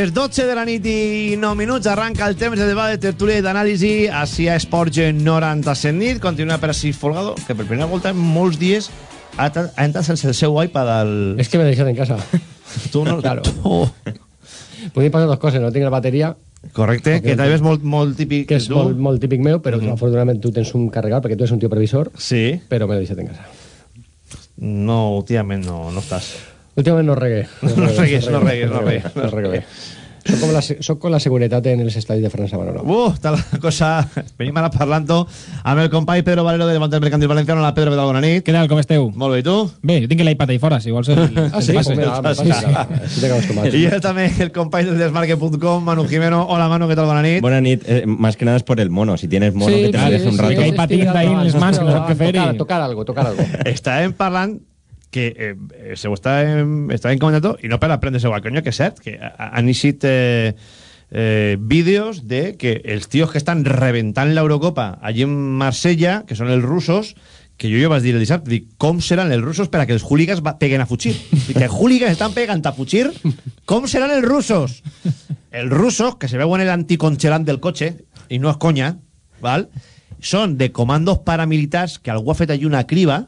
Les 12 de la nit i 9 minuts arranca el temps de debat de tertúlia i d'anàlisi així a Esports 97 nit. Continua per així Folgado, que per primera volta en molts dies ha, ha entrat sense el seu iPad al... Es que me deixat en casa. Tu no... Claro. Tu... Podria passar dos coses, no tinc la bateria... Correcte, que també és molt, molt típic que és tu. molt, molt típic meu, però mm -hmm. afortunadament tu tens un carregat perquè tu ets un tio previsor. Sí. Però me l'he deixat en casa. No, últimament no, no estàs. Últimament no regué. No regues, no regues, no regues. No regué. Soc com, la, soc com la seguretat en els estadis de França Manolo. Uh, la cosa... Venim ara parlant amb el company Pedro Valero de Montes Mercantil Valenciano. Hola, Pedro, tal? Bona nit. Què tal, com esteu? Molt bé, i tu? Bé, jo tinc l'iPad ahí fora, si vols... El, ah, sí? Pues mira, me passa. Sí, I jo també, el company del desmarque.com, Manu Jimeno. Hola, Manu, què tal? Bona nit. Bona nit. Eh, más que nada es por el mono. Si tienes mono, sí, que te sí, sí, un rato. Sí, que hay patín ahí en les mans, que no sap què fer. Tocar, tocar algo, tocar algo. Estàvem parlant que eh, se ho estàvem, estàvem comentant i no per aprendre-se al coño, que és cert, que han eixit eh, eh, vídeos de que els tios que estan reventant l'Eurocopa allí en Marsella, que són els russos, que jo ja vaig dir el dissabte, dic, com seran els russos per a que els hooligans peguen a fugir? Dic, que els hooligans estan pegant a fugir, com seran els russos? Els russos, que se veuen el anticongelant del cotxe, i no és conya, val? són de comandos paramilitars que algú ha fet allí una criba,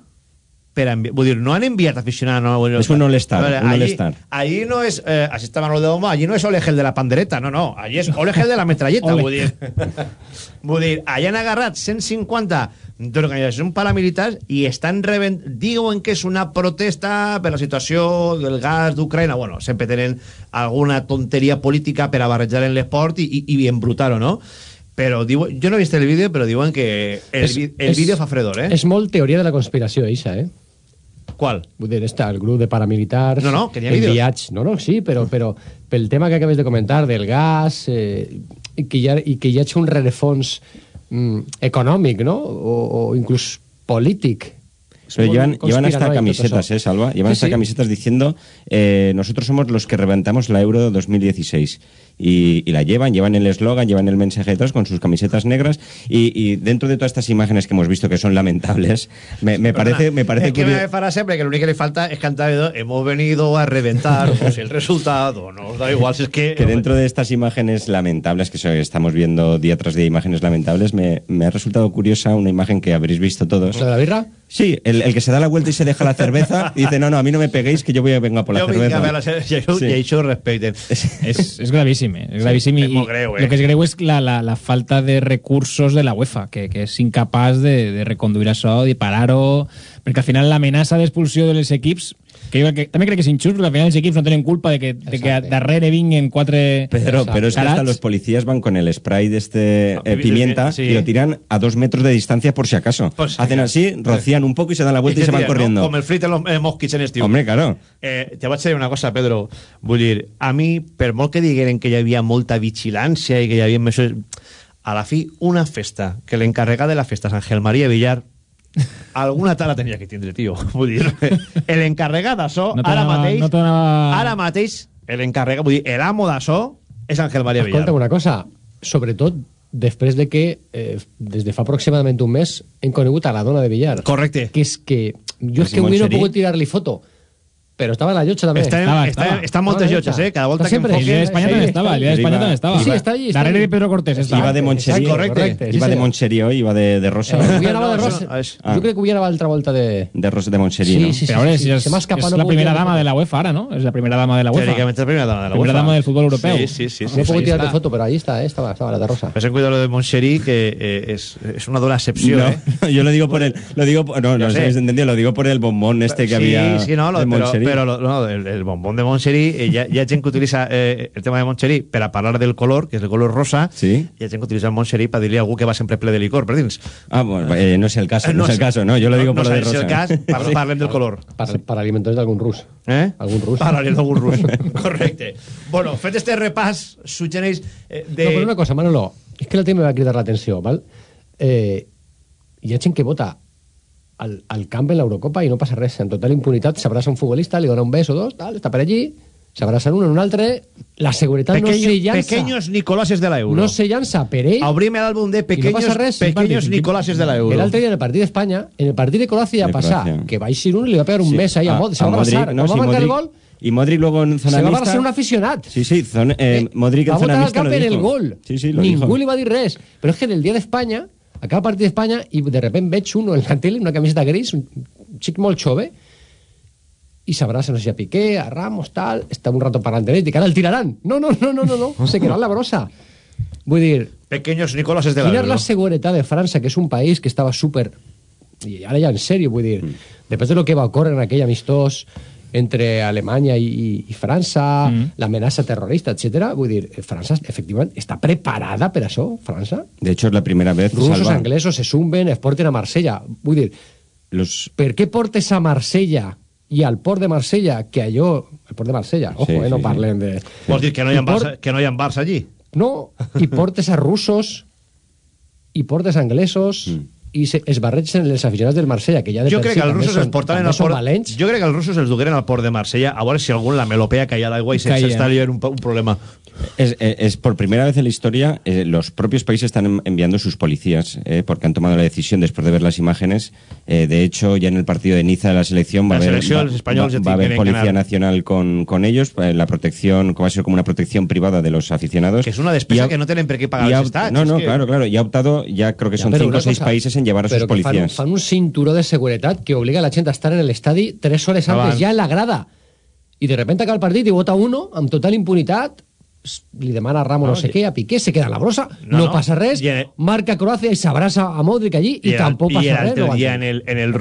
per enviar, vull dir, no han enviat aficionats no, bueno, és un all-star un allí, all allí no és eh, així està Manolo de Doma, allí no és Olegel de la pandereta no, no, allí és Olegel de la metralleta vull dir, vull dir allà han agarrat 150 d'organitzacions paramilitars i estan rebent diuen que és una protesta per la situació del gas d'Ucraïna bueno, sempre tenen alguna tonteria política per a barrejar en l'esport i, i, i embrutar-ho, no? però diu, jo no he vist el vídeo, però diuen que el, És- el és- vídeo fa fredor, eh? És molt teoria de la conspiració, Isa, eh? Qual? Vull dir, està el grup de paramilitars... No, no, que n'hi ha vídeos. enviats... No, no, sí, però, però pel tema que acabes de comentar del gas, eh, i, que hi ha, i que hi hagi un rerefons mm, econòmic, no? O, o inclús polític Pero llevan, llevan hasta camisetas, ¿eh, Salva? Llevan Sí, hasta sí. camisetas diciendo eh, nosotros somos los que reventamos la Euro 2016. Y, y la llevan, llevan el eslogan, llevan el mensaje detrás con sus camisetas negras. Y, y dentro de todas estas imágenes que hemos visto que son lamentables, me, me parece, me parece es que me fará siempre que lo único que le falta es cantar hemos venido a reventar pues el resultado nos da igual si es que, que dentro de estas imágenes lamentables que estamos viendo día tras día imágenes lamentables, me, me ha resultado curiosa una imagen que habréis visto todos. ¿La de la birra? Sí, el, el que se da la vuelta y se deja la cerveza y dice, no, no, a mí no me peguéis que yo voy a venga por la yo cerveza. vinga a ver la serie, y això- Sí. i això ho respecten Es, es gravísimo, es gravísimo. Sí, y, me creo, eh. Lo que es greu es la, la, la falta de recursos de la UEFA, que, que es incapaz de, de reconduir això, de parar-ho, perquè al final l'amenaça d'expulsió dels equips que jo crec que, també crec que és injust, perquè al final els equips no tenen culpa de que, de que darrere vinguen quatre Pedro, pero es que hasta los policías van con el spray de este eh, pi- pimienta sí. y lo tiran a dos metros de distancia por si acaso. Pues, Hacen así, rocían un poco y se dan la vuelta y, I se van no? corriendo. com el frit en los eh, mosquits en estiu Hombre, claro. Eh, te vaig dir una cosa, Pedro. Vull dir, a mi, per molt que digueren que hi havia molta vigilància i que hi havia mesos... A la fi, una festa, que l'encarregat de la festa és Ángel María Villar, alguna tala tenia que tindre, tio. Vull dir, l'encarregat d'això, No ara mateix... no Ara mateix, l'encarregat, vull dir, l'amo d'això és Ángel María Villar. Una cosa, sobretot després de que eh, des de fa aproximadament un mes hem conegut a la dona de Villar. Correcte. Que és que jo és que avui no he pogut tirar-li foto, però estava a la llotja també. Està, en, Estava, està, estava. està en moltes Estava llotges, allà. eh? Cada volta Està que sempre enfoquen... El dia d'Espanya Sí, també està estava, el dia ahí. d'Espanya Iba- també estava. Sí, està allí, està Darrere allí. de Pedro Cortés Està- estava. Iba de Moncherí. Sí, correcte. correcte, sí, Iba de senyor. Moncherí hoy, iba de, de Rosa. Eh, avui anava de No, Rosa. això- això- ah. Jo crec que avui anava altra volta de... De Rosa de Moncherí, Sí, ¿no? sí, sí. Pero ahora es, sí, es- se m'ha escapat, es no la puc primera dir-ho. dama de la UEFA ahora, ¿no? Es la primera dama de la UEFA. Teóricamente es la primera dama de la Primera UEFA. dama del fútbol europeo. Sí, sí, sí. sí, no he sí, pogut ahí tirar-te està. foto, però ahí està, eh? estava, estava la de Rosa. Ten cuidado lo de Moncherí, que eh, es, es una dura excepción, No, ¿eh? yo lo digo por el, lo digo, por- no, no Yo sé sé. si habéis entendido, lo digo por el bombón este que sí, había sí, no, lo- de pero, lo- no, el, el bombón de Moncherí, eh, ya, ya gente que utiliza eh, el tema de Moncherí para hablar del color, que es el color rosa, Sí. y hay gent que utilitza el Moncherí para dir-li a algú que va sempre ple de licor, per dins. Ah, bueno, eh, no es el caso, no, es el caso, no, yo lo digo no, por lo de no Rosa. el cas, par, Sí. parlem del color. Per, per alimentar d'algun rus. Eh? Algun rus. Parlarem d'algun rus. Correcte. Bueno, fet este repàs, suggereix eh, de... No, però una cosa, Manolo, és que dia me va cridar l'atenció, val? Eh, hi ha gent que vota al, al camp en l'Eurocopa i no passa res, en total impunitat, s'abraça un futbolista, li dona un bes o dos, tal, està per allí, s'abracen un en un altre, la seguretat no Pequeño- se llança. pequeños Nicolases de la Euro. No se llança per ell. Obrim l'àlbum de no pequeños, passa res. pequeños. Nicolases de la Euro. L'altre dia en el partit d'Espanya, en el partit de Croàcia ja De passà, Croàcia. que va eixir un i li va pegar un Sí, mes ahí a, Modric, se va abraçar. no, Quan sí, va marcar el Modric- gol, Y Modric luego en zona se va mixta- abraçar un aficionat. Sí, sí, zona- eh, Modric en va zona botar al mixta camp lo en el dijo. gol. Sí, sí, lo Ningú dijo. li va dir res. Però és que del dia d'Espanya, acaba el partit d'Espanya i de repente veig uno en la tele, una camiseta gris, un xic molt xove, i s'abraça, no sé si a Piqué, a Ramos, tal, està un rato parlant de i que ara el tiraran. No, no, no, no, no, no. se quedarà la brossa. Vull dir, Pequeños Nicolases de la quina és la seguretat de França, que és un país que estava súper... I ara ja en sèrio, vull dir, Mm. després de lo que va ocórrer en aquell amistós entre Alemanya i, i, França, Mm. l'amenaça terrorista, etc. vull dir, França, efectivament, està preparada per això, França? De hecho, es la primera vez, Russos, Salva, anglesos, se zumben, es porten a Marsella. Vull dir, los... per què portes a Marsella i al port de Marsella, que allò... El port de Marsella, ojo, Sí, eh, no sí, parlem de... Vols dir que no hi ha port- Barça, que no hi ha Barça allí? No, i portes a russos i portes a anglesos Mm. I se, es barregen els aficionats del Marsella, que ja de Jo crec que els russos els portaven al port... valents. Jo crec que els russos els dugueren al port de Marsella a veure si algun la melopea caia a l'aigua i se Caia. s'està liant un, un problema. Es, es- es por primera vez en la historia, eh, los propios países están en- enviando sus policías, eh, porque han tomado la decisión después de ver las imágenes. Eh, de hecho, ya en el partido de Niza de la selección va a haber, va- los españoles va- va a haber tienen policía ganar. nacional con, con ellos, eh, la protección, que va a ser como una protección privada de los aficionados. Que és una despesa ha- que no tenen per què pagar estats. No, no, que... claro, claro. Y ha optado, ya creo que son però cinco una o seis cosa, países en llevar a sus que fan, policías. fan un cinturó de seguretat que obliga a la gent a estar en l'estadi tres hores antes Abans. ja en la grada. I de repente acaba el partit i vota uno amb total impunitat li demana a Ramos no, No, sé i- què, a Piqué, se queda la brossa, No, no, no. passa res, I en- marca Croàcia i s'abraça a Modric allí i, el- tampoc i passa res. l'altre no ho dia entenc. en el, en el.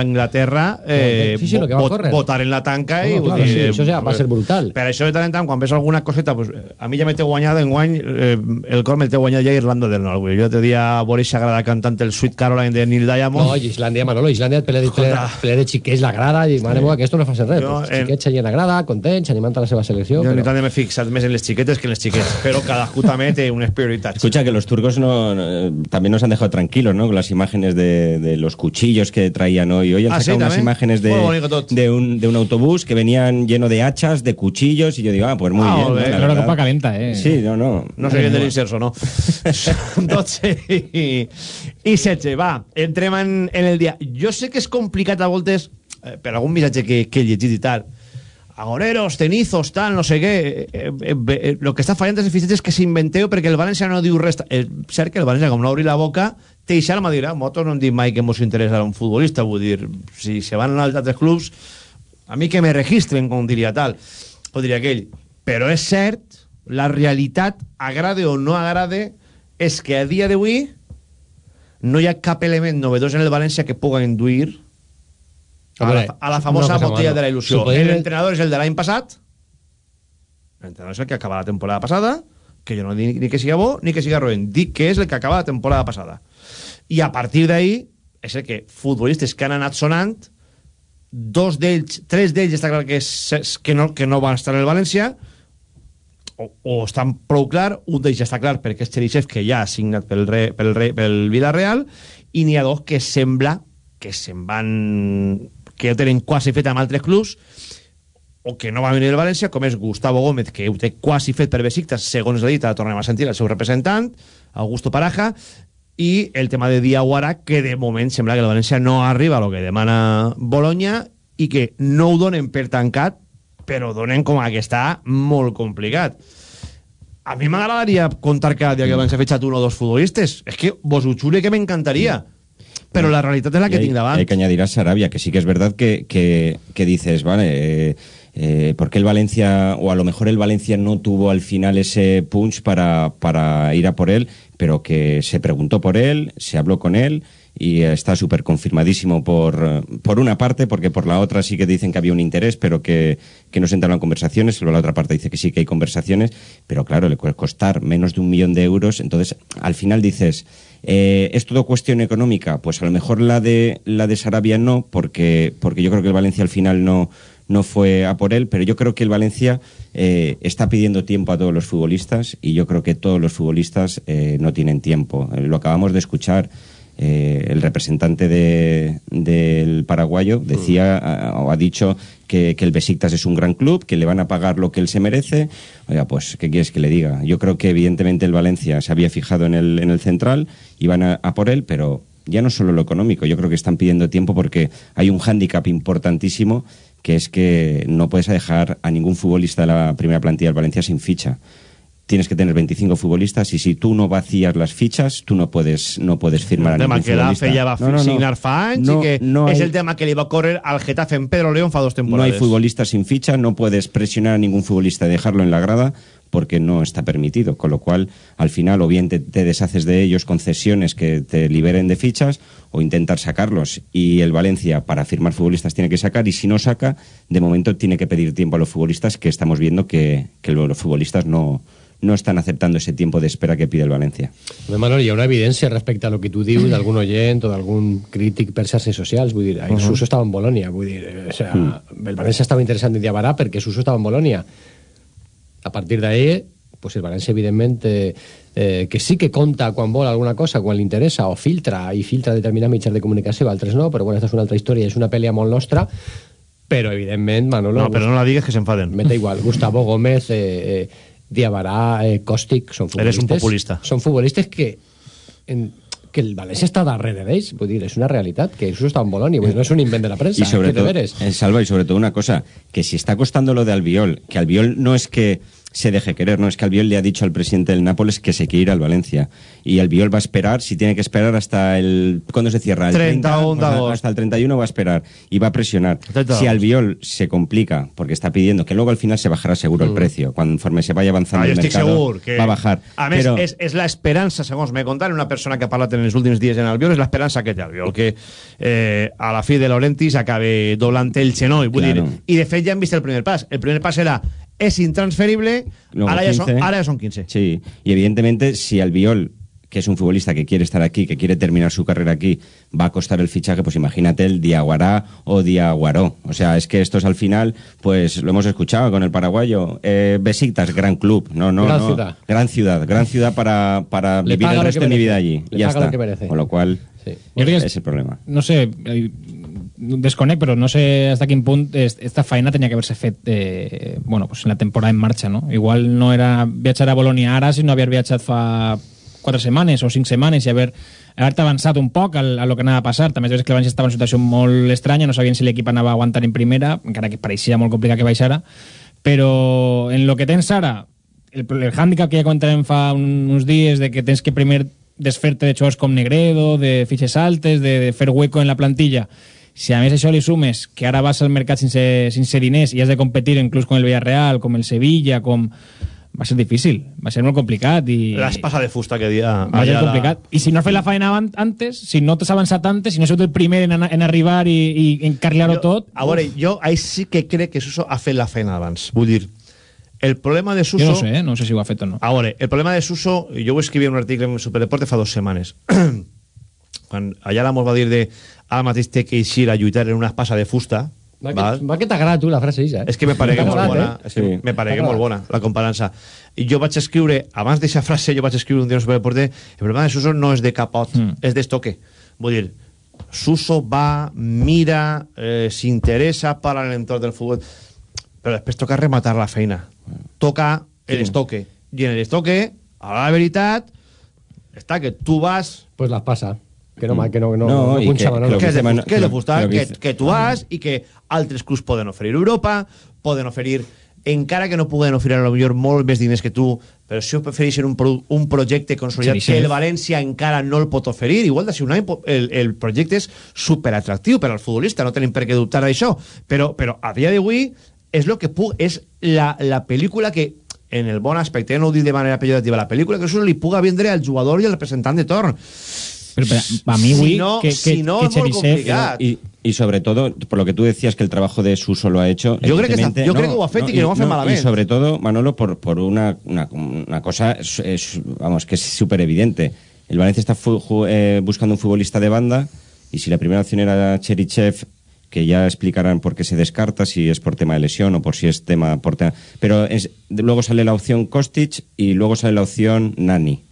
Rússia-Anglaterra eh, Sí, sí, lo que va vot- córrer. votar en la tanca No, i... claro, dir, sí, això ja va ser brutal. Per això de tant en tant, quan ves alguna coseta, pues, eh, a mi ja me té guanyat en guany, eh, el cor me té guanyat ja Irlanda del Nord. Jo l'altre dia Boris Sagrada cantant el Sweet Caroline de Neil Diamond. No, i Islàndia, Manolo, Islàndia ple de, Escolta. ple de xiquets la grada, i mare meva, que esto no fa res. Jo, pues, en- xiquets en la grada, contents, animant a la seva selecció. Jo en però... Irlanda m'he fixat més en les xiquetes xiquetes que les xiquets, però cadascú té unes prioritats. Escucha, que los turcos no, no- también nos han dejado tranquilos, ¿no? Con las imágenes de, de los cuchillos que traían hoy. Hoy han Ah, sí, sacado unas también. imágenes de, de, un, de un autobús que venían lleno de hachas, de cuchillos, y yo digo, ah, pues muy Ah, bien. molt bé. ¿no? La Claro, copa calenta, eh. Sí, no, no. No sé què de l'inserso, no. Són 12 i, i 16. Va, entrem en, en el dia. Jo sé que és complicat a voltes, eh, per algun missatge que, que he llegit i tal, agoreros, tenizos, tal, no sé què... Eh, eh, eh, lo que està fallant és el fitxatge és que s'inventeu perquè el València no diu res. És cert que el València, com no obri la boca, té i me dirà, motos no hem dit mai que ens interessa un futbolista, vull dir, si se van als altres clubs, a mi que me registren, com diria tal, o diria aquell. Però és cert, la realitat, agrade o no agrade, és que a dia d'avui no hi ha cap element novedós en el València que puga induir a Hombre, la, a la famosa botella de la il·lusió. Que- L'entrenador és el de l'any passat, l'entrenador és el que acaba la temporada passada, que jo no dic ni que siga bo ni que siga roent, dic que és el que acaba la temporada passada. I a partir d'ahí és el que futbolistes que han anat sonant, dos d'ells, tres d'ells està clar que, és, que, no, que no van estar en el València, o, o estan prou clar, un d'ells ja està clar perquè és Cherisev que ja ha signat pel, re, pel, re, pel Villarreal i n'hi ha dos que sembla que se'n van que ho tenen quasi fet amb altres clubs o que no va venir el València, com és Gustavo Gómez, que ho té quasi fet per Besiktas, segons la dita, tornem a sentir el seu representant, Augusto Paraja, i el tema de Diaguara, que de moment sembla que el València no arriba a lo que demana Bologna i que no ho donen per tancat, però donen com a que està molt complicat. A mi m'agradaria contar cada dia que el València ha fitxat un o dos futbolistes. És que vos ho jure que m'encantaria. Però la realitat és la que hay, tinc davant. hay que añadir a Sarabia, que sí que es verdad que, que, que dices, vale, eh, eh, ¿por qué el Valencia, o a lo mejor el Valencia no tuvo al final ese punch para, para ir a por él, pero que se preguntó por él, se habló con él y está súper confirmadísimo por, eh, por una parte, porque por la otra sí que dicen que había un interés, pero que, que no se entraron conversaciones, pero la otra parte dice que sí que hay conversaciones, pero claro, le puede costar menos de un millón de euros, entonces al final dices, eh, ¿Es todo cuestión económica? Pues a lo mejor la de la de Sarabia no, porque, porque yo creo que el Valencia al final no, no fue a por él, pero yo creo que el Valencia eh, está pidiendo tiempo a todos los futbolistas y yo creo que todos los futbolistas eh, no tienen tiempo. Eh, lo acabamos de escuchar. Eh, el representante de- del paraguayo decía a- o ha dicho que, que el Besiktas es un gran club, que le van a pagar lo que él se merece. Oiga, pues, ¿qué quieres que le diga? Yo creo que evidentemente el Valencia se había fijado en el, en el central, iban a, a por él, pero ya no solo lo económico, yo creo que están pidiendo tiempo porque hay un hándicap importantísimo que es que no puedes dejar a ningún futbolista de la primera plantilla del Valencia sin ficha. Tienes que tener 25 futbolistas y si tú no vacías las fichas, tú no puedes, no puedes firmar el a tema ningún que futbolista. l'AFE ja va No, no, no. signar fa anys No, i que no hay- el tema que li va córrer al Getafe en Pedro León fa dos No temporades. hay futbolistas sin ficha, no puedes presionar a ningún futbolista y dejarlo en la grada porque no está permitido. Con lo cual, al final, o bien te, te deshaces de ellos con cesiones que te liberen de fichas o intentar sacarlos. Y el Valencia, para firmar futbolistas, tiene que sacar. Y si no saca, de momento tiene que pedir tiempo a los futbolistas, que estamos viendo que, que los futbolistas no, no están aceptando ese tiempo de espera que pide el Valencia. Bé, Manol, hi ha una evidència respecte a lo que tu dius d'algun oient o d'algun crític per xarxes socials. Vull dir, ahir Mhm. Suso estava en Bolònia. Vull dir, eh, o sea, Mm. el València estava interessant en Diabarà perquè Suso estava en Bolònia. A partir d'ahir, pues el València, evidentment, eh, eh, que sí que conta quan vol alguna cosa, quan li interessa, o filtra, i filtra determinats mitjans de comunicació, altres no, però bueno, aquesta és una altra història, és una pel·lia molt nostra, però evidentment, Manolo... No, però no la digues que s'enfaden. Me da igual. Gustavo Gómez, eh, eh, Diabarà, eh, Còstic, són futbolistes... Eres un populista. Són futbolistes que, en, que el València està darrere d'ells. Vull dir, és una realitat, que això està en. Vull dir, no és un invent de la premsa. Y sobre que te todo, veres. eh, Salva, y sobre todo una cosa, que si está costando lo de Albiol, que Albiol no es que se deje querer, no es que Albiol le ha dicho al presidente del Nápoles que se quiere ir al Valencia. Y Albiol va a esperar, si tiene que esperar hasta el... ¿Cuándo se cierra? El 30 pues, de agosto. hasta el 31 va a esperar y va a presionar. 30 de Si. Albiol se complica, porque está pidiendo, que luego al final se bajará seguro el precio, conforme se vaya avanzando Ah, el mercado, segur que... va a bajar. A més, Pero- és, és l'esperança, segons me contant, una persona que ha parlat en els últims dies en Albiol, és l'esperança que té Albiol, que eh, a la fi de Laurentis acabe doblant el xenoi. Vull Claro. dir, I de fet ja hem vist el primer pas. El primer pas era és intransferible, Luego ara ja, 15. són, ara ja són 15. Sí, y evidentemente si Albiol que es un futbolista que quiere estar aquí, que quiere terminar su carrera aquí, va a costar el fichaje, pues imagínate el Diaguará o Diaguaró. O sea, es que estos al final, pues lo hemos escuchado con el paraguayo. Eh, Besiktas, gran club. No, no, Gran no. ciudad. Gran ciudad. Gran ciudad para, para Le vivir el resto de mi vida allí. Le ya lo está. que merece. Con lo cual, que és, és el problema. no sé, desconec, però no sé hasta quin punt es- esta feina tenia que haver-se fet eh, bueno, pues en la temporada en marxa, no? Igual no era viatjar a Bolònia ara, sinó haver viatjat fa quatre setmanes o cinc setmanes i haver haver-te avançat un poc al, a lo que anava a passar. També és que València estava en una situació molt estranya, no sabien si l'equip anava a aguantar en primera, encara que pareixia molt complicat que baixara, però en lo que tens ara, el, el hàndicap que ja comentarem fa un, uns dies de que tens que primer desfer-te de jugadors com Negredo, de fitxes altes, de, de fer hueco en la plantilla, si a més això li sumes que ara vas al mercat sense, sense diners i has de competir inclús com el Villarreal, com el Sevilla, com... Va ser difícil, va ser molt complicat i... La espasa de fusta que dia... Va ser allà la- complicat. I si no has fet la feina antes, si no t'has avançat antes, si no has sigut el primer en, en arribar i, i encarrilar-ho tot... A veure, jo ahí sí que crec que Suso ha fet la feina abans. Vull dir, el problema de Suso... Jo no sé, eh? no sé si ho ha fet o no. A veure, el problema de Suso, jo ho escrivia en un article en Superdeporte fa dues setmanes. Quan allà mos va dir de ara mateix té que eixir a lluitar en una espasa de fusta, Va que, va que t'agrada tu la frase eixa, eh? És que me paregué molt bona, eh? és que Sí. me paregué molt bona la comparança. Jo vaig escriure, abans d'aquesta frase, jo vaig escriure un dia en Superdeporte, el problema de Suso no és de capot, Hmm. és d'estoque. Vull dir, Suso va, mira, eh, s'interessa per l'entorn del futbol, però després toca rematar la feina. Toca l'estoque. I en l'estoque, a la veritat, està que tu vas Pues las pasa. Que no, ma- que no, que no, No, no, i punxa que- Manolo. que que és de, fus- que és de fusta, que que, tu vas i que altres clubs poden oferir Europa, poden oferir encara que no puguen oferir a lo millor molt més diners que tu, però si ho prefereixen un, pro, un projecte consolidat Sí, sí. que el València encara no el pot oferir, igual de si un any el, el projecte és superatractiu per al futbolista, no tenim per què dubtar d'això, però, però a dia d'avui és lo que pu és la, la pel·lícula que en el bon aspecte, no ho dic de manera pejorativa, la pel·lícula que això li puga vendre al jugador i al representant de torn. Pero, pero, a mí, Si Wii, no- que, si que, no que es muy Cherisev- complicado. Y, y sobre todo, por lo que tú decías que el trabajo de Suso lo ha hecho. Yo creo que está- yo creo que ho ha fet i que no ho ha fet malament. Y sobre todo, Manolo, por, por una, una, una cosa, es- es- vamos, que es súper evidente. El Valencia está fu- ju- eh, buscando un futbolista de banda y si la primera opción era Cherichev, que ya explicarán por qué se descarta, si es por tema de lesión o por si es tema... Por tema- pero es- luego sale la opción Kostic y luego sale la opción Nani.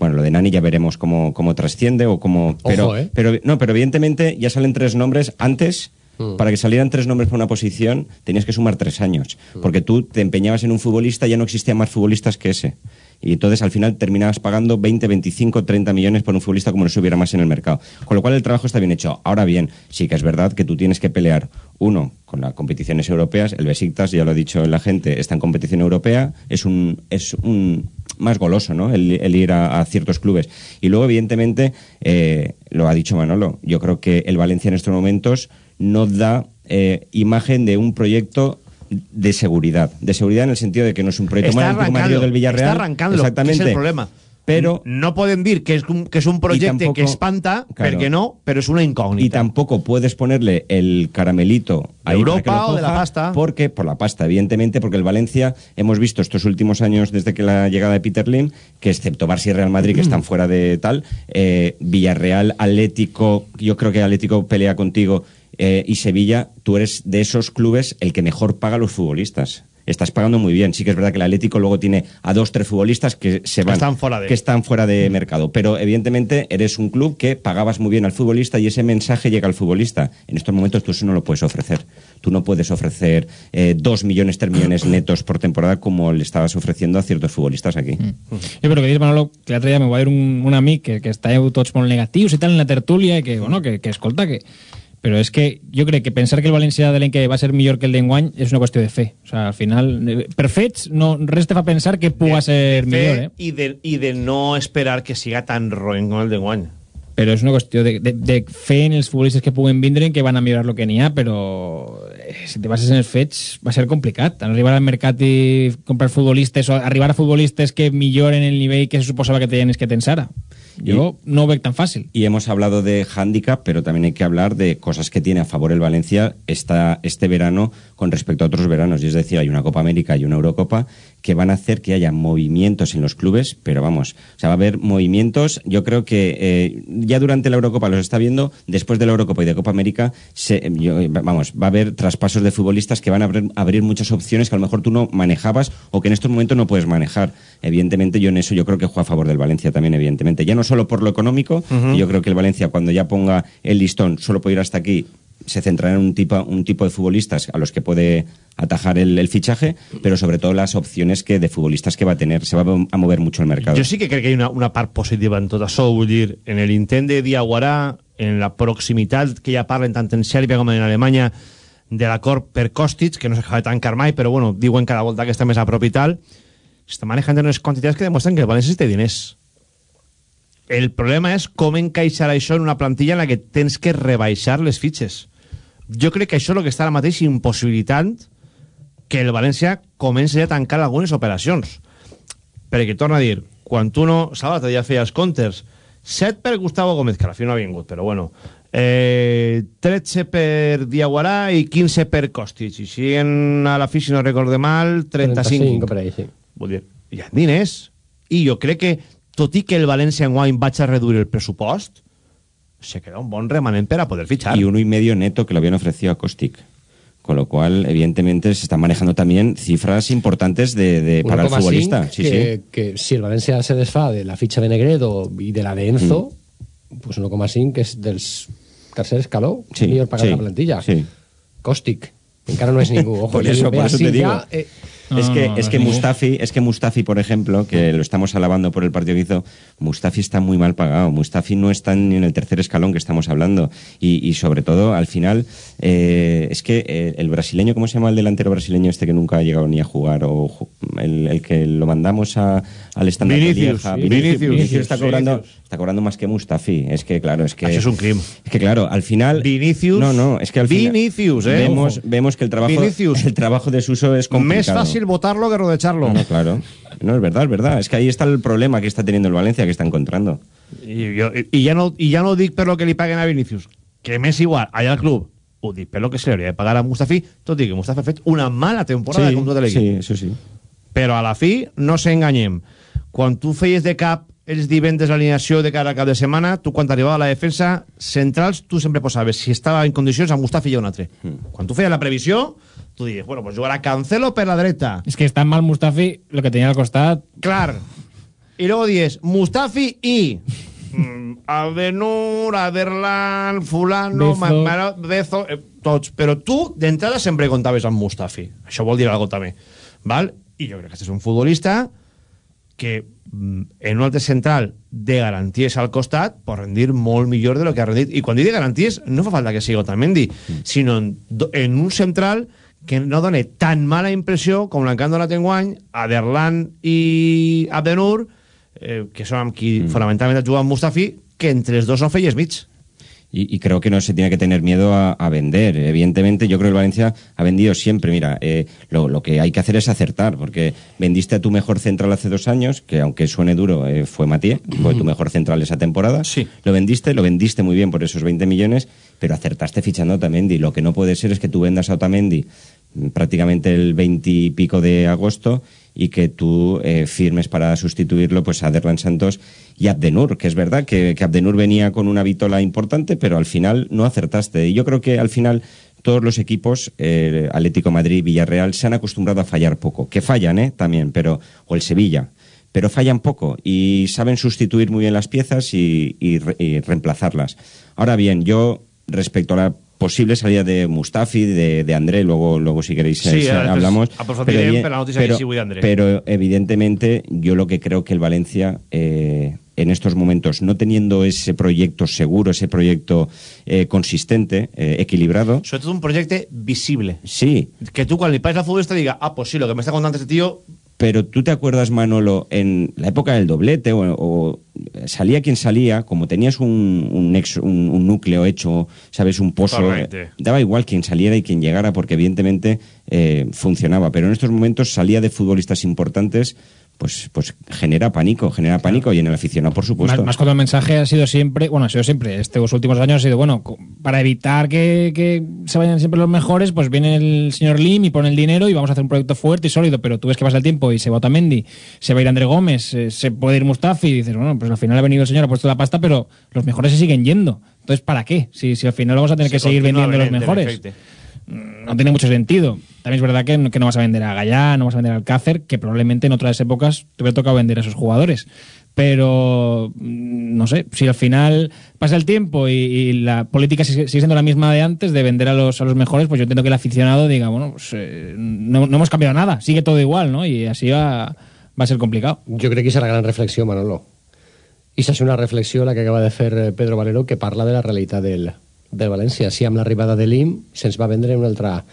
Bueno, lo de Nani ya veremos cómo, cómo trasciende o cómo... Pero, Ojo, ¿eh? pero, no, pero evidentemente ya salen tres nombres antes. Para que salieran tres nombres para una posición, tenías que sumar tres años. Porque tú te empeñabas en un futbolista, ya no existían más futbolistas que ese. Y entonces al final terminabas pagando 20, 25, 30 millones por un futbolista como no se hubiera más en el mercado. Con lo cual el trabajo está bien hecho. Ahora bien, sí que es verdad que tú tienes que pelear, uno, con las competiciones europeas. El Besiktas, ya lo ha dicho la gente, está en competición europea. Es un, es un más goloso, ¿no? El, el ir a, a ciertos clubes. Y luego, evidentemente, eh, lo ha dicho Manolo, yo creo que el Valencia en estos momentos no da eh, imagen de un proyecto de seguridad. De seguridad en el sentido de que no es un proyecto arrancando, del Villarreal. está arrancando, Exactamente. és el problema. Pero no poden dir que és un, que és un projecte tampoco- que espanta, Claro. perquè no, però és una incògnita. Y tampoco puedes ponerle el caramelito ahí Europa o de la pasta. Porque, por la pasta, evidentemente, porque el Valencia, hemos visto estos últimos años desde que la llegada de Peter Lim, que excepto Barça y Real Madrid, que están fuera de tal, eh, Villarreal, Atlético, yo creo que Atlético pelea contigo, eh, y Sevilla, tú eres de esos clubes el que mejor paga a los futbolistas. Estás pagando muy bien. Sí que es verdad que el Atlético luego tiene a dos, tres futbolistas que se van. Están fuera de- que están fuera de mercado. Pero evidentemente eres un club que pagabas muy bien al futbolista y ese mensaje llega al futbolista. En estos momentos tú eso no lo puedes ofrecer. Tú no puedes ofrecer eh, dos millones, tres millones netos por temporada como le estabas ofreciendo a ciertos futbolistas aquí. Jo crec que dius, Manolo, que l'altre dia me va dir un, un amic que, que estàveu tots molt negatius i tal en la tertúlia i que, bueno, que, que escolta, que... Però és que jo crec que pensar que el València de l'any que va ser millor que el d'enguany és una qüestió de fe. O sea, al final, eh, per fets, no, res te fa pensar que puga ser Fe millor, eh? i, de, I de no esperar que siga tan roent com el d'enguany. Però és una qüestió de, de, de fe en els futbolistes que puguen vindre que van a millorar el que n'hi ha, però eh, si te bases en els fets va ser complicat. Arribar al mercat i comprar futbolistes o arribar a futbolistes que milloren el nivell que se suposava que tenies que tens ara. Jo no veig tan fàcil. Y hemos hablado de handicap, pero también hay que hablar de cosas que tiene a favor el Valencia esta, este verano con respecto a otros veranos. Y es decir, hay una Copa América y una Eurocopa que van a hacer que haya movimientos en los clubes, pero vamos, o sea, va a haber movimientos, yo creo que eh, ya durante la Eurocopa los está viendo, después de la Eurocopa y de Copa América, se, yo, vamos, va a haber traspasos de futbolistas que van a abrir, abrir, muchas opciones que a lo mejor tú no manejabas o que en estos momentos no puedes manejar. Evidentemente, yo en eso yo creo que juega a favor del Valencia también, evidentemente. Ya no solo por lo económico, uh -huh. yo creo que el Valencia cuando ya ponga el listón, solo puede ir hasta aquí, se centrará en un tipo, un tipo de futbolistas a los que puede atajar el, el, fichaje, pero sobre todo las opciones que de futbolistas que va a tener. Se va a mover mucho el mercado. Jo sí que crec que hi ha una, una part positiva en tot això, vull dir, en l'intent de Diaguarà, en la proximitat que ja parlen tant en Sèrbia com en Alemanya de l'acord per Kostic, que no s'acaba tancar mai, però bueno, diuen cada volta que està més a prop i tal, està manejant unes quantitats que demostren que el València té diners. El problema és com encaixar això en una plantilla en la que tens que rebaixar les fitxes. Jo crec que això és el que està ara mateix impossibilitant que el València comenci a tancar algunes operacions. Perquè, torna a dir, quan tu no... Salvat ja feia els comptes. 7 per Gustavo Gómez, que a la fi no ha vingut, però bueno. Eh, 13 per Diaguarà i 15 per Kostic. I si en a la fi, si no recorde mal, 35. 35 per ahí, sí. Vull dir, hi ha diners. I jo crec que, tot i que el València en guany vaig a reduir el pressupost, se queda un bon remanent per a poder fichar. Y uno y medio neto que lo habían ofrecido a Kostic. Con lo cual, evidentemente, se están manejando también cifras importantes de, de para el futbolista. Sí, que, sí. que si el Valencia se desfa de la ficha de Negredo y de la de Enzo, mm. pues 1,5 que és dels tercer escaló, sí, pagar sí, la plantilla. Sí. Còstic, encara no és ningú. Ojo, por eso, por eso te digo. Ya, eh, es que, no, es que Mustafi, es que Mustafi, por ejemplo, que lo estamos alabando por el partido que hizo, Mustafi está muy mal pagado. Mustafi no está ni en el tercer escalón que estamos hablando. Y, y sobre todo, al final, eh, es que eh, el brasileño, ¿cómo se llama el delantero brasileño este que nunca ha llegado ni a jugar? O el que lo mandamos a- al estándar de Vinicius, Lieja. sí. Vinicius, Vinicius, Vinicius está cobrando, está cobrando más que Mustafi. Es que, claro, es que. Això és un crim. Es que claro, al final. Vinicius. No, no, es que al final. Vinicius, eh. Vemos, Ojo. vemos que el trabajo, Vinicius. el trabajo de Suso es complicado. Més fàcil votarlo que rodecharlo. No, no, claro. No, es verdad, es verdad. Es que ahí está el problema que está teniendo el Valencia, que está encontrando. I, ja no, I ja no dic per lo que li paguen a Vinicius, que m'és igual, allà al club, ho dic per lo que se li hauria de pagar a Mustafi, tot que Mustafi ha fet una mala temporada Sí, com tot l'equip. sí, eso sí. Però a la fi, no s'enganyem. Quan tu feies de cap els divendres l'alineació de cara al cap de setmana, tu quan t'arribava a la defensa centrals, tu sempre posaves, si estava en condicions, a Mustafi i a un altre. Hmm. Quan tu feies la previsió, tu dius, bueno, pues jugarà Cancelo per la dreta. Es que está mal Mustafi, lo que tenía al costat. Clar. I luego dies, Mustafi i... Mm, Adenur, Aderlan, Fulano, Bezo. Ma- Mara- Bezo, eh, tots. Però tu, d'entrada, sempre comptaves amb Mustafi. Això vol dir alguna també. Val? I jo crec que és un futbolista que mm, en un altre central de garanties al costat pot rendir molt millor de lo que ha rendit. I quan dic de garanties, no fa falta que sigui Otamendi, sinó en, en un central que no done tan mala impressió com la que han donat enguany Aderlan i Abdenur, eh, que són amb qui fonamentalment ha jugat Mustafi, que entre els dos no feies mig. Y, y creo que no se tiene que tener miedo a, a vender. Evidentemente, yo creo que el Valencia ha vendido siempre. Mira, eh, lo, lo que hay que hacer es acertar, porque vendiste a tu mejor central hace dos años, que aunque suene duro, eh, fue Matías, fue tu mejor central esa temporada. Sí. Lo vendiste, lo vendiste muy bien por esos 20 millones, pero acertaste fichando a Otamendi. Lo que no puede ser es que tú vendas a Otamendi mm, prácticamente el 20 y pico de agosto y que tú eh, firmes para sustituirlo pues a Santos y Abdenur, que es verdad que, que Abdenur venía con una vitola importante, pero al final no acertaste. Y yo creo que al final todos los equipos, eh, Atlético Madrid, Villarreal, se han acostumbrado a fallar poco. Que fallan, ¿eh? También, pero... O el Sevilla. Pero fallan poco y saben sustituir muy bien las piezas y reemplazarlas. Ahora bien, yo respecto a la posible salida de Mustafi, de, de André, luego, luego si queréis Sí, eh, hablamos. aprofundirem evi- per la notícia que d'André. pero evidentemente yo lo que creo que el Valencia eh, en estos momentos, no teniendo ese proyecto seguro, ese proyecto eh, consistente, eh, equilibrado, Sobretot un projecte visible. sí, Que tu quan li pagues al futbolista diga, ah, pues sí, lo que me está contando este tío pero tú te acuerdas, Manolo, en la época del doblete, o, o salía quien salía, como tenías un, un, ex- un- un núcleo hecho, sabes, un pozo, daba igual quien saliera y quien llegara, porque evidentemente eh, funcionaba. Pero en estos momentos salía de futbolistas importantes, pues, pues genera pánico, genera pánico, y en el aficionado, por supuesto. más cuando el mensaje ha sido siempre, bueno, ha sido siempre, estos últimos años ha sido, bueno, para evitar que, que se vayan siempre los mejores, pues viene el señor Lim y pone el dinero y vamos a hacer un proyecto fuerte y sólido, pero tú ves que pasa el tiempo y se va Otamendi, se va a ir André Gómez, eh, se puede ir Mustafi y dices, bueno, pues al final ha venido el señor, ha puesto la pasta, pero los mejores se siguen yendo. Entonces, ¿para qué? Si, si al final vamos a tener Se que seguir vendiendo los mejores. Efecte. no tiene mucho sentido. También es verdad que, no- que no vas a vender a Gallá, no vas a vender al Cácer, que probablemente en otras épocas te hubiera tocado vender a esos jugadores. Pero, mm, no sé, si al final pasa el tiempo y, la política sigue, siendo la misma de antes, de vender a los, a los mejores, pues yo entiendo que el aficionado diga, bueno, pues eh, no, no hemos cambiado nada, sigue todo igual, ¿no? Y así va, va a ser complicado. Jo crec que és la gran reflexió, Manolo. I s'ha una reflexió la que acaba de fer eh, Pedro Valero que parla de la realitat del, del València. Si amb l'arribada de l'IM se'ns va vendre una altra,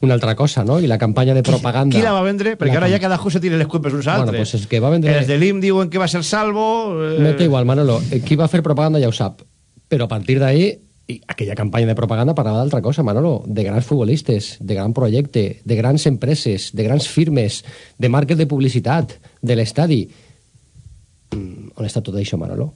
una altra cosa, no? I la campanya de propaganda... Qui la va vendre? Perquè La ara ja cada se tira les culpes uns Bueno, altres. pues és que va vendre- Els de l'IM diuen que va ser salvo... Eh... Mete igual, Manolo. Eh, Qui va fer propaganda ja ho sap. Però a partir d'ahí, i aquella campanya de propaganda parlava d'altra cosa, Manolo. De grans futbolistes, de gran projecte, de grans empreses, de grans firmes, de marques de publicitat, de l'estadi. Mm, on està tot això, Manolo?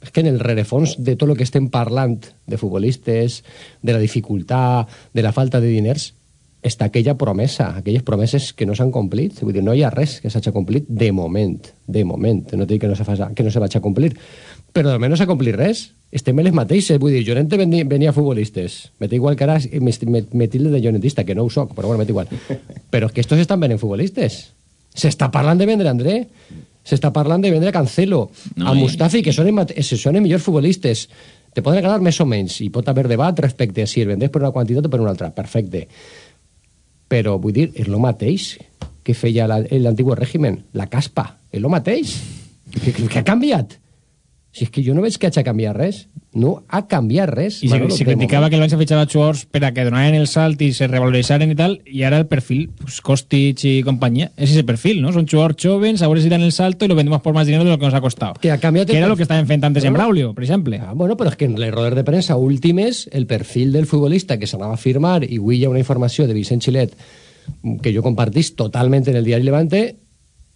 És que en el rerefons de tot el que estem parlant de futbolistes, de la dificultat, de la falta de diners, està aquella promesa, aquelles promeses que no s'han complit. Vull dir, no hi ha res que s'hagi complit de moment, de moment. No dic que no se, fa, que no se vagi a complir, però almenys s'ha complit res. Estem en les mateixes. Vull dir, Llorente venia, venia futbolistes. M'et igual que ara me, me, me tilde de llorentista, que no ho soc, però bueno, m'et igual. Però és que estos estan venent futbolistes. S'està parlant de vendre André, s'està parlant de vendre Cancelo, No, a i- Mustafi, que són, el mate- se són els millors futbolistes. Te poden agradar més o menys, i pot haver debat respecte a si el vendés per una quantitat o per una altra. Perfecte. Però, vull dir, és el mateix que feia la- l'antic règim, la caspa. És el mateix. Que, que, que ha canviat. Si és que jo no veig que hagi canviat res. No ha canviat res. Se, Manolo, se de criticaba moment. que el Valencia fichaba a jugadors per a que donaran el salt y se revalorizaran y tal, y ahora el perfil, pues Kostic y compañía, es ese perfil, ¿no? Son jugadores jóvenes, ahora sí dan el salto y lo vendemos por más dinero de lo que nos ha costado. Que ha canviat Que el era lo que estaba enfrente antes en Bueno. Braulio, por ejemplo. Ah, bueno, però és que en les rodes de premsa últimes el perfil del futbolista que s'anava a firmar i avui hi ha una informació de Vicent Xilet que jo compartís totalment en el diari Levante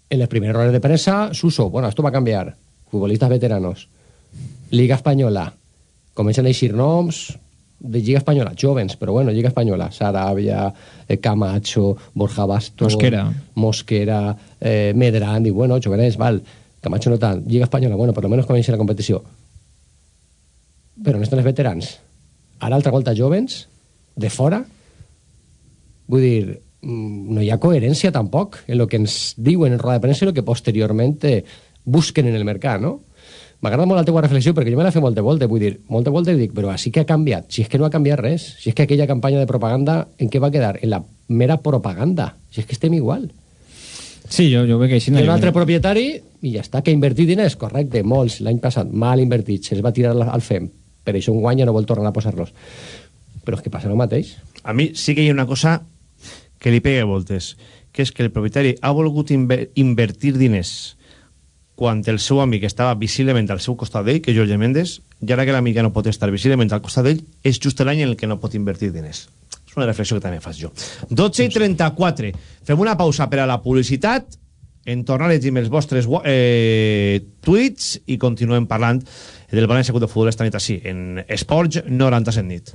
en les primeres rodes de premsa Suso, bueno, esto va a cambiar futbolistas veteranos Liga Espanyola comencen a eixir noms de Lliga Espanyola, jovens, però bueno, Lliga Espanyola, Sarabia, eh, Camacho, Borja Bastos, Mosquera. Mosquera, eh, Medran, i bueno, jovenets, val, Camacho no tant, Lliga Espanyola, bueno, per lo menos comencen la competició. Però on estan els veterans? Ara altra volta jovens, de fora? Vull dir, mm, no hi ha coherència tampoc en el que ens diuen en roda de premsa i el que posteriorment eh, busquen en el mercat, no? M'agrada molt la teua reflexió perquè jo me la fe molt de volte, vull dir, molt de volte i dic, però així que ha canviat, si és que no ha canviat res, si és que aquella campanya de propaganda en què va quedar? En la mera propaganda, si és que estem igual. Sí, yo, yo veo que. Hi ha un altre propietari i ja està, que ha invertit diners, correcte, molts, l'any passat, mal invertits, se'ls va tirar al FEM, per això un guany no vol tornar a posar-los. Però és que passa el mateix. A mi sí que hi ha una cosa que li pega voltes, que és que el propietari ha volgut inver invertir diners quan el seu amic estava visiblement al seu costat d'ell, que és Jorge Méndez, i ara que l'amic ja no pot estar visiblement al costat d'ell, és just l'any en el que no pot invertir diners. És una reflexió que també faig jo. 12 i 34. Fem una pausa per a la publicitat, en tornar a llegir els vostres eh, tuits i continuem parlant del València Club de Futbol esta nit així, en Esports 97 nit.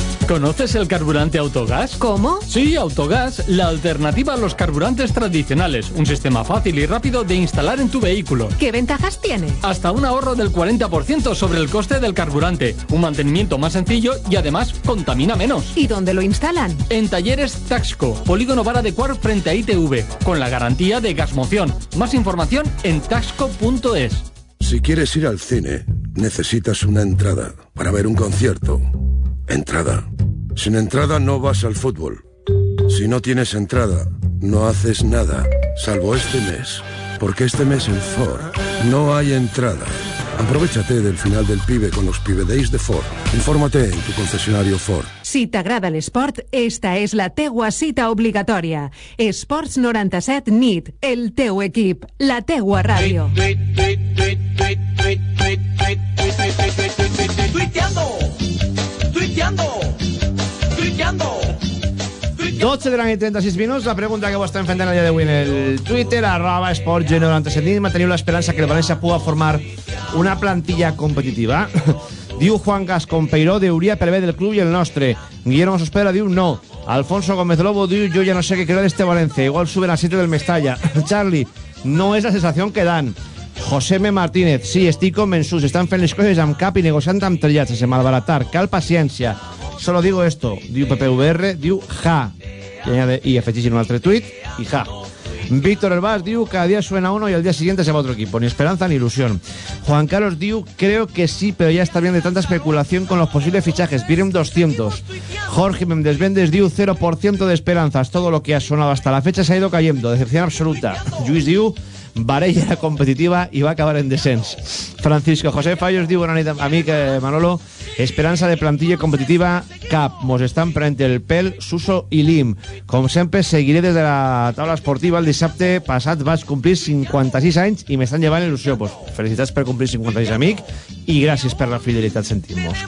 ¿Conoces el carburante Autogas? ¿Cómo? Sí, Autogas, la alternativa a los carburantes tradicionales. Un sistema fácil y rápido de instalar en tu vehículo. ¿Qué ventajas tiene? Hasta un ahorro del 40% sobre el coste del carburante, un mantenimiento más sencillo y además contamina menos. ¿Y dónde lo instalan? En talleres Taxco, Polígono Vara de Cuar frente a ITV, con la garantía de gasmoción. Más información en taxco.es. Si quieres ir al cine, necesitas una entrada. para ver un concierto. Entrada. Sin entrada no vas al fútbol. Si no tienes entrada, no haces nada, salvo este mes. Porque este mes en Ford no hay entrada. Aprovechate del final del pibe con los Pibe Days de Ford. Infórmate en tu concesionario Ford. Si t'agrada l'esport, esta és la teua cita obligatòria. Esports 97 NIT, el teu equip, la teua ràdio. Tuiteando, tuiteando, tuiteando. 12 de la nit, 36 minuts. La pregunta que vos estem fent en el dia d'avui en el Twitter, arroba esportg97, teniu l'esperança que el València pugui formar una plantilla competitiva. diu Juan Gascon Peiró, deuria per bé del club i el nostre. Guillermo Sospera diu no. Alfonso Gómez Lobo diu yo ya no sé qué creer de este Valencia. Igual suben a 7 del Mestalla. Charlie, no és la sensació que dan. José M. Martínez, sí, estic convençut. Estan fent les coses amb cap i negociant amb trillats, sense malbaratar. Cal paciència. Solo digo esto, diu PPVR, diu ja. Y, añade, y afegeix en un altre tuit, y ja. Víctor Herbás diu cada día suena uno y al día siguiente se va otro equipo. Ni esperanza ni ilusión. Juan Carlos diu creo que sí, pero ya está bien de tanta especulación con los posibles fichajes. Vienen 200. Jorge Méndez Vendes diu 0% de esperanzas. Todo lo que ha sonado hasta la fecha se ha ido cayendo. Decepción absoluta. Luis diu Varella era competitiva i va acabar en descens. Francisco José Fallos diu, bona nit, amic eh, Manolo, esperança de plantilla competitiva cap. Mos estan prenent el pèl Suso i Lim. Com sempre, seguiré des de la taula esportiva. El dissabte passat vaig complir 56 anys i m'estan llevant il·lusió. Pues, felicitats per complir 56, amic, i gràcies per la fidelitat, sentim-nos.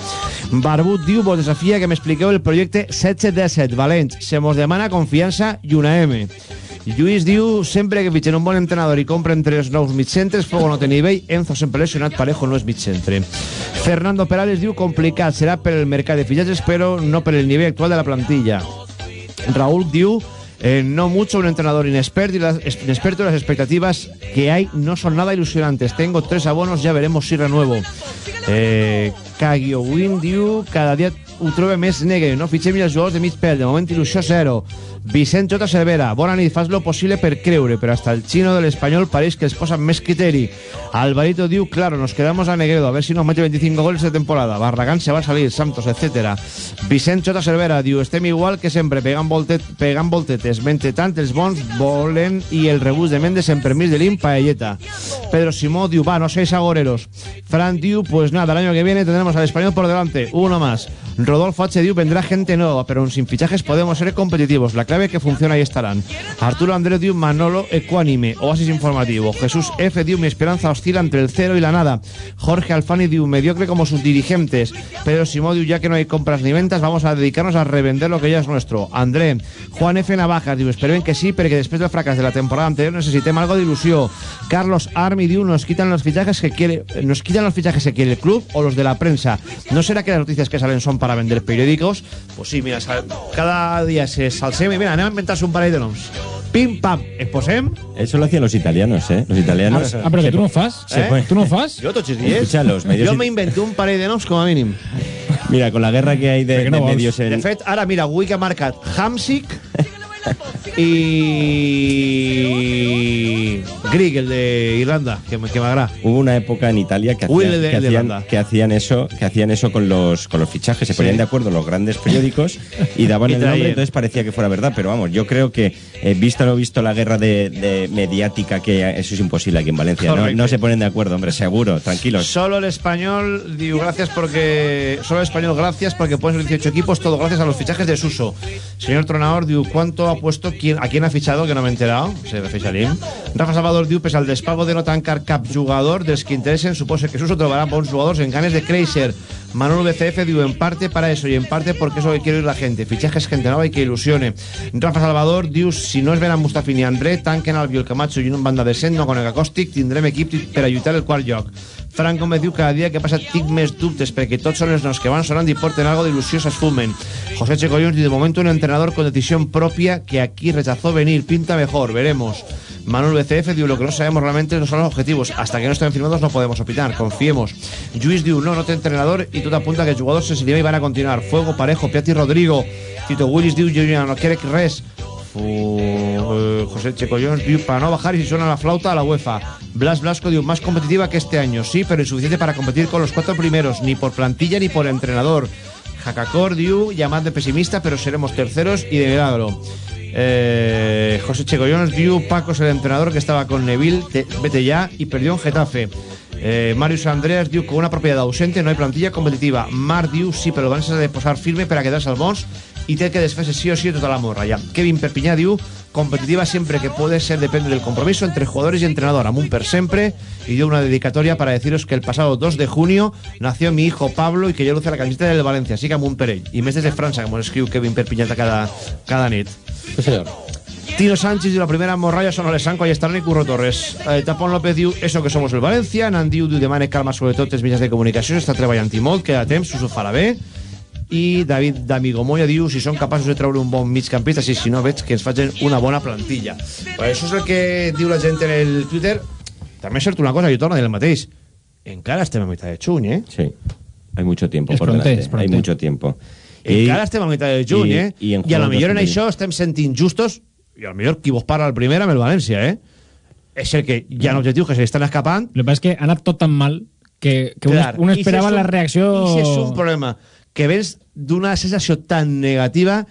Barbut diu, vos desafia que m'expliqueu el projecte 16-17 Valents. Se mos demana confiança i una M. Lluís diu, sempre que fitxen un bon entrenador i compren tres nous mitcentres, Fogo no té nivell, Enzo sempre lesionat, Parejo no és mitcentre. Fernando Perales diu, complicat, serà el mercat de fitxatges, però no per el nivell actual de la plantilla. Raúl diu, eh, no mucho un entrenador inexperto y, inexperto las expectativas que hay no son nada ilusionantes. Tengo tres abonos, ya veremos si renuevo. Eh, Kagio Win diu, cada dia ho trobo més negre. No fitxem els jugadors de mig pèl. De moment, il·lusió zero. Vicent Jota Cervera. Bona nit, fas lo possible per creure, però hasta el xino de l'espanyol pareix que els posa més criteri. Alvarito diu, claro, nos quedamos a Negredo, a ver si nos mete 25 goles de temporada. Barragán se va a salir, Santos, etc. Vicent Jota Cervera diu, estem igual que sempre, pegant, voltet, pegant voltetes, mentre tant els bons volen i el rebús de Mendes en permís de l'IM paelleta. Pedro Simó diu, va, no seis agoreros. Fran diu, pues nada, el año que viene tendremos al español por delante, uno más. Rodolfo H. diu, vendrá gente nueva, pero sin fichajes podemos ser competitivos. La clave que funciona ahí estarán. Arturo Andrés diu, Manolo ecuánime, oasis informativo. Jesús F. diu, mi esperanza oscila entre el cero y la nada. Jorge Alfani diu, mediocre como sus dirigentes. Pedro Simó diu, ya que no hay compras ni ventas, vamos a dedicarnos a revender lo que ya es nuestro. André, Juan F. Navajas diu, esperen que sí, porque después del fracaso de la temporada anterior necesitemos algo de ilusión. Carlos Armi diu, nos quitan los fichajes que quiere, nos quitan los fichajes que quiere club o los de la prensa. ¿No será que las noticias que salen son para vender periódicos? Pues sí, mira, sal- cada día se salsem y mira, anem a inventar-se un parell de noms. Pim, pam, es posem... Eso lo hacían los italianos, ¿eh? Los italianos. Ah, però que tu no fas? Eh? Tu no fas? Jo tots els dies. Escucha, los medios it- me inventé un parell de noms com a mínim. Mira, con la guerra que hay de, no de medios en... De fet, ara, mira, avui que ha marcat Hamsik i Grieg, el de Irlanda, que, me- que m'agrada. Hubo una época en Italia que hacían, de- que, hacían, Irlanda. que hacían eso, que hacían eso con los con los fichajes, se Sí. ponían de acuerdo los grandes periódicos y daban Y el nombre, entonces parecía que fuera verdad, pero vamos, yo creo que eh, visto lo visto la guerra de, de mediática que eso es imposible aquí en Valencia, no, se ponen de acuerdo, hombre, seguro, tranquilos. Solo el español, digo, gracias porque. Solo el español, gracias porque pueden ser 18 equipos, todo gracias a los fichajes de Suso. Señor Tronador, diu, ¿cuánto ha puesto? Quién, ¿A quién ha fichado? Que no me he enterado. Se refiere a Lim. Rafa Salvador diu, pese al despago de no tancar cap jugador, dels que interesen, suposa que Suso trobará bons jugadores en ganes de Kreiser. Manolo BCF diu, en parte para eso y en parte porque es lo que quiere oír la gente. Fichajes gente nueva y que ilusione. Rafa Salvador diu, si no es ven a Mustafi ni André, tanquen al Biel Camacho i un banda decent, no conec acòstic, tindrem equip per a el quart lloc. Frank Gómez diu cada dia que passa tinc més dubtes perquè tots són els que van sonant i porten algo d'il·lusió s'esfumen. José Checollons diu de momento un entrenador con decisión propia que aquí rechazó venir, pinta mejor, veremos. Manuel BCF diu lo que no sabemos realmente no son los objetivos, hasta que no estén firmados no podemos opinar, confiemos. Lluís diu no, no té entrenador i tot apunta que els jugadors sense nivell van a continuar. Fuego, Parejo, Piatti, Rodrigo. Tito Willis diu ja no crec res. Fu... Eh, José Checollons diu, para no bajar y si suena la flauta a la UEFA. Blas Blasco diu, más competitiva que este año, sí, pero insuficiente para competir con los cuatro primeros, ni por plantilla ni por entrenador. Jacacor diu, llamad de pesimista, pero seremos terceros y de milagro. Eh, José Checollons diu, Paco es el entrenador que estaba con Neville, te- vete ya, y perdió en Getafe. Eh, Marius Andreas diu con una propiedad ausente no hay plantilla competitiva. Mar diu sí, però València s'ha de posar firme per a quedar-se al bons i té que desfer-se sí o sí tota la morra ja. Kevin Perpiñá diu competitiva siempre que puede ser depende del compromiso entre jugadores y entrenador. Amun per siempre y dio una dedicatoria para deciros que el pasado 2 de junio nació mi hijo Pablo y que yo luce la camiseta del Valencia. Así que Amun per ell. I més des de França, com escriu Kevin Perpiñá cada, cada nit. Sí, senyor. Tino Sánchez diu la primera morralla son Alessanco, Ayestarán y Curro Torres. Eh, Tapón López diu eso que somos el Valencia. Nandiu diu demane calma sobretot els mitjans de comunicació. Està treballant i molt, queda temps, us ho farà bé. I David d'Amigo Moya diu si són capaços de treure un bon migcampista, sí, si no veig que ens facin una bona plantilla. Pues això és el que diu la gent en el Twitter. També és cert una cosa, jo torno a dir el mateix. Encara estem a mitad de juny, eh? Sí, hay mucho tiempo Es por pronto, delante. Hay mucho tiempo. Encara estem a mitad de juny, i- eh? i I a lo millor en això estem sentint justos i a lo millor qui vos parla el primer amb el València, eh? És el que hi ha objectius que se estan escapant. Lo que pasa es que ha anat tot tan mal que, que Clar, uno, uno i esperava si és la un- reacció... I si és un problema que vens d'una sensació tan negativa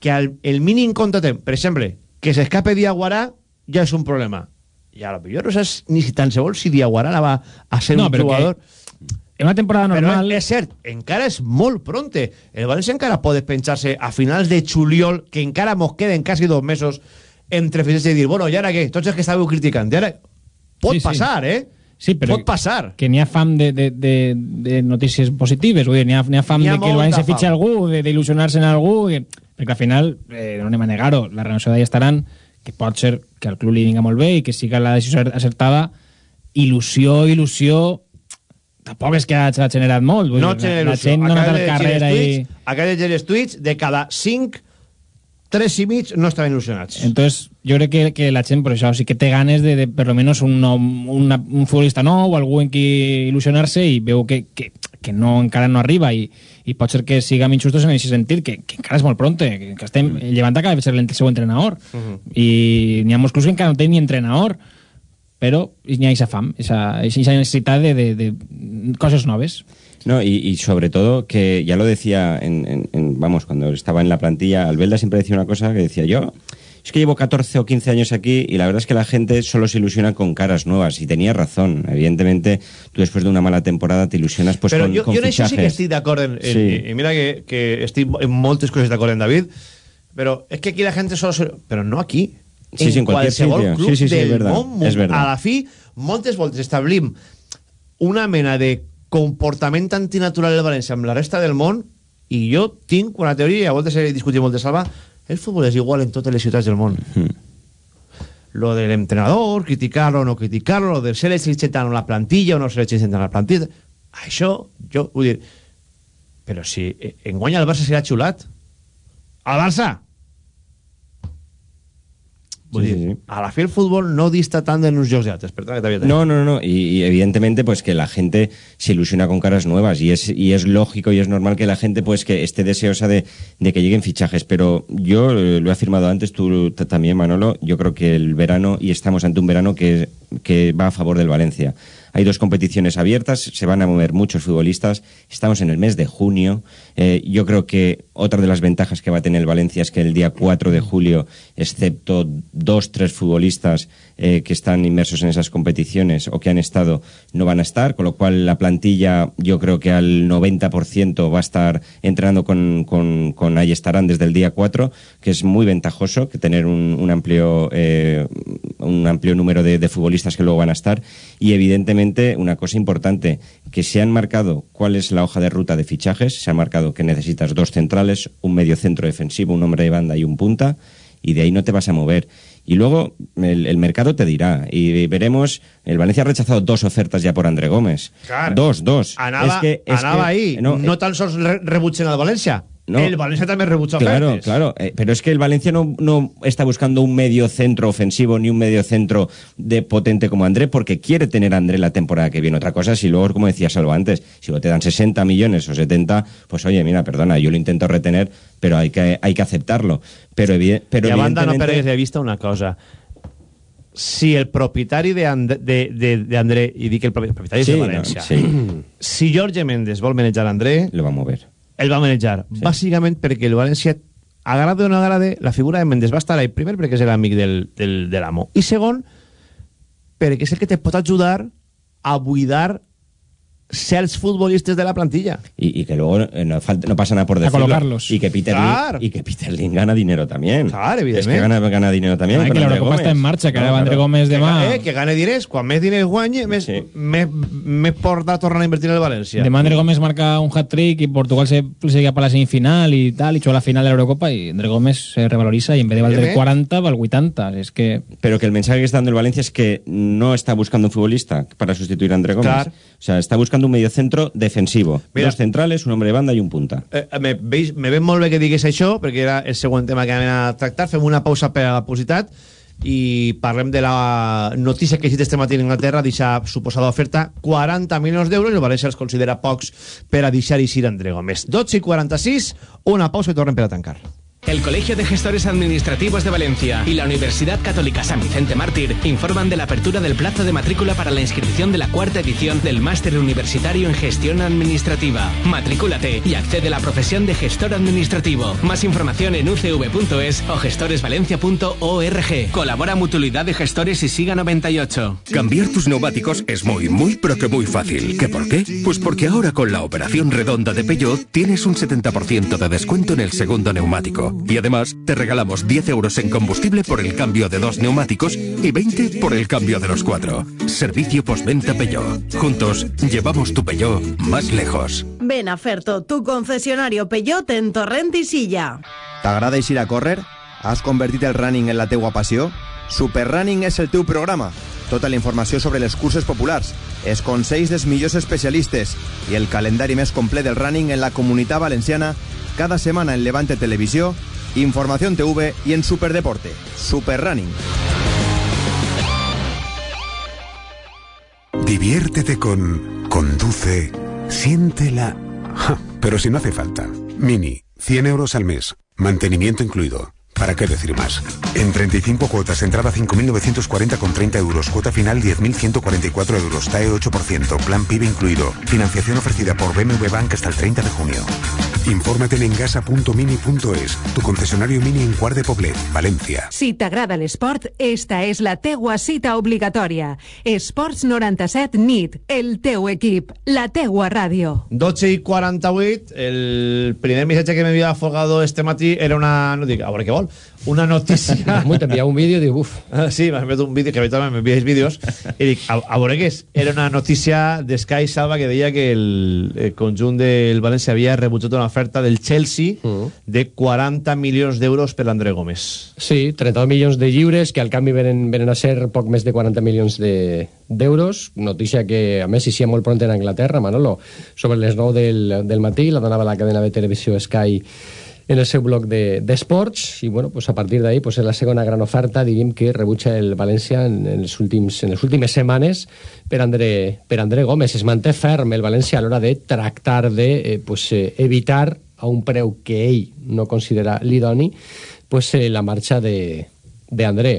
que al, el mínim contratemp, per exemple, que s'escape Diaguarà, ja és un problema. I a lo millor no saps ni si tan se vol si Diaguarà la va a ser No, un que jugador... En una temporada normal... Però és cert, encara és molt pronte. El València encara pot pensar-se a finals de juliol, que encara mos queden quasi dos mesos entre finals i dir, bueno, i ara què? Tots els que estàveu criticant. I ara... Pot Sí, sí. passar, eh? Sí, però Pot passar. que n'hi ha fam de, de, de, de notícies positives, vull dir, n'hi ha, ha fam ha de que el València fam. fitxa algú, de- d'il·lusionar-se en algú, i, perquè al final, eh, no anem a negar-ho, la renovació d'ahir estaran, que pot ser que al club li vinga molt bé i que siga la decisió acertada, il·lusió, il·lusió, tampoc és que ha, ha generat molt, vull No dir, la, la gent no de el llegir carrer tuits, acaba de llegir els tuits, de cada 5, 3 i mig no estaven il·lusionats. Entonces, jo crec que, que la gent, per això, sí que té ganes de, de per lo menos un, nom- una, un futbolista nou o algú en qui il·lusionar-se i veu que, que, que no, encara no arriba i, i pot ser que siguem injustos en aquest sentit, que, que encara és molt pronte, que, que estem, el Llevant acaba de ser el seu entrenador i n'hi ha molts clubs que encara no tenen ni entrenador però n'hi ha aquesta fam, aquesta necessitat de, de, de coses noves. No, y, y sobre todo que ya lo decía, en, en- en- vamos, cuando estaba en la plantilla, Albelda siempre decía una cosa que decía yo, es que llevo 14 o 15 años aquí y la verdad es que la gente solo se ilusiona con caras nuevas y tenía razón. Evidentemente, tú después de una mala temporada te ilusionas pues Però con, jo, con jo en això sí que fichajes. estic d'acord en, en, Sí. i mira que, que estic en moltes coses d'acord en David però és que aquí la gente solo se... però no aquí Sí, sí, en cualquier qualsevol sitio. club Sí, sí, sí, del es verdad, món es verdad. a la fi moltes voltes establim una mena de comportament antinatural del València amb la resta del món i jo tinc una teoria i a voltes he discutit molt de Salva el futbol és igual en totes les ciutats del món lo del entrenador, criticarlo o no criticarlo, lo del ser el en la plantilla o no ser el en la plantilla. Això, jo vull dir... Però si eh, enguanya el Barça serà xulat. Al Barça! Vull Sí, dir, sí, sí. a la fi el futbol no dista tant en uns jocs que t'havia dit. No, no, no. Y, y evidentemente, pues que la gente se ilusiona con caras nuevas y es, y es lógico y es normal que la gente, pues que esté deseosa de, de que lleguen fichajes. Pero yo eh, lo he afirmado antes, tú también, Manolo. Yo creo que el verano, y estamos ante un verano que, que va a favor del Valencia. Hay dos competiciones abiertas, se van a mover muchos futbolistas. Estamos en el mes de junio. Eh, yo creo que otra de las ventajas que va a tener el Valencia es que el día 4 de julio, excepto dos, tres futbolistas eh, que están inmersos en esas competiciones o que han estado, no van a estar, con lo cual la plantilla yo creo que al 90% va a estar entrenando con, con, ahí estarán desde el día 4, que es muy ventajoso que tener un, amplio eh, un amplio número de futbolistas que luego van a estar y evidentemente una cosa importante que se han marcado cuál es la hoja de ruta de fichajes se ha marcado que necesitas dos centrales un medio centro defensivo un hombre de banda y un punta y de ahí no te vas a mover. Y luego el, el mercado te dirá y veremos el Valencia ha rechazado dos ofertas ya por André Gómez. Clar. dos dos. Anava, es que, es anava que- ahí. no, No, tan sols re rebutgen al València, No. el Valencia también rebutó Claro, claro. eh, pero es que el Valencia no, no está buscando un medio centro ofensivo ni un medio centro de potente como André, porque quiere tener a André la temporada que viene. Otra cosa, si luego, como decía Salvo antes, si luego te dan 60 millones o 70, pues oye, mira, perdona, yo lo intento retener, pero hay que, hay que aceptarlo. Pero, evi- pero I a banda no evidentemente- perdis de vista una cosa. Si el propietari de, And de, de, de André, i dic el propi- propietari Sí, de no, València, sí. si Jorge Méndez vol manejar André, lo va a mover. El va manejar. Bàsicament perquè el València, agrade o no agrade, la figura de Méndez va estar ahí, primer perquè és l'amic del, del, de l'amo, i segon, perquè és el que te pot ajudar a buidar certs futbolistes de la plantilla. Y, y que luego eh, no, falta- no pasa nada por decirlo. colocarlos. Y que Peter Claro. Lin, y que Peter Lin gana dinero también. Claro, Es que gana, gana dinero también. Con que la Eurocopa está en marcha, que ara André claro. Gómez eh, que gane diners, quan més diners guanyi, més, més, més porta tornar a invertir en el València. Demà André Gómez marca un hat-trick y Portugal se seguía para la semifinal y tal, y echó la final de la Eurocopa y André Gómez se revaloriza y en vez de valer Bien, ¿eh? 40 va al 80. Es que Pero que el mensaje que está dando el Valencia es que no está buscando un futbolista para sustituir a André Gómez. Claro. O sea, está buscando un mediocentro defensivo. Mira. Dos centrales, un hombre de banda y un punta. Eh, me, veis, me ven molt bé que digués això, perquè era el següent tema que anem a tractar. Fem una pausa per a la publicitat i parlem de la notícia que ha existit este matí en Anglaterra d'aquesta suposada oferta 40 milions d'euros i el València els considera pocs per a deixar eixir André Gómez 12 i 46, una pausa i tornem per a tancar El Colegio de Gestores Administrativos de Valencia y la Universidad Católica San Vicente Mártir informan de la apertura del plazo de matrícula para la inscripción de la cuarta edición del Máster Universitario en Gestión Administrativa. Matricúlate y accede a la profesión de gestor administrativo. Más información en ucv.es o gestoresvalencia.org. Colabora Mutualidad de Gestores y Siga 98. Cambiar tus neumáticos es muy, muy, pero que muy fácil. ¿Qué por qué? Pues porque ahora con la operación redonda de Peugeot tienes un 70% de descuento en el segundo neumático. Y además te regalamos 10 euros en combustible por el cambio de dos neumáticos y 20 por el cambio de los cuatro. Servicio postventa Peugeot. Juntos llevamos tu Peugeot más lejos. Ven a Ferto, tu concesionario Peyote en Torrent i Silla. T'agrada eixir a córrer? Has convertit el running en la teua passió? Super Running és el teu programa. Tota la informació sobre les curses populars, els consells dels millors especialistes i el calendari més complet del running en la comunitat valenciana cada setmana en Levante Televisió, Informació TV i en Superdeporte. Super Running. Diviértete con Conduce, siéntela. Ja, pero si no hace falta. Mini, 100 euros al mes, mantenimiento incluido. ¿Para qué decir más? En 35 cuotas, entrada 5.940 con 30 euros, cuota final 10.144 euros, TAE 8%, plan PIB incluido. Financiación ofrecida por BMW Bank hasta el 30 de junio. Infórmate en engasa.mini.es, tu concesionario Mini en Quart de Poblet, Valencia. Si t'agrada l'esport, esta és la teua cita obligatòria. Esports 97 NIT, el teu equip, la teua ràdio. 12 i 48, el primer missatge que m'havia afogado este matí era una... No dic, a veure què vol. Una notícia... Muy te envía un vídeo y digo, uff. Ah, Sí, m'ha enviat un vídeo, que habitualment m'envies vídeos, i dic, a, a veure què és? Era una notícia de Sky Salva que deia que el, el conjunt del València havia rebutjat una oferta del Chelsea de 40 milions d'euros per André Gómez. Sí, 32 milions de lliures, que al canvi venen, venen a ser poc més de 40 milions de- d'euros. Notícia que, a més, eixia molt pront en Anglaterra, Manolo. Sobre les 9 del, del matí la donava la cadena de televisió Sky en el seu bloc de- d'esports. De, i bueno, pues a partir d'ahí pues és la segona gran oferta diríem que rebutja el València en, en, els últims, en les últimes setmanes per André, per André Gómez. Es manté ferm el València a l'hora de tractar de eh, pues, eh, evitar a un preu que ell no considera l'idoni pues, eh, la marxa de, de André.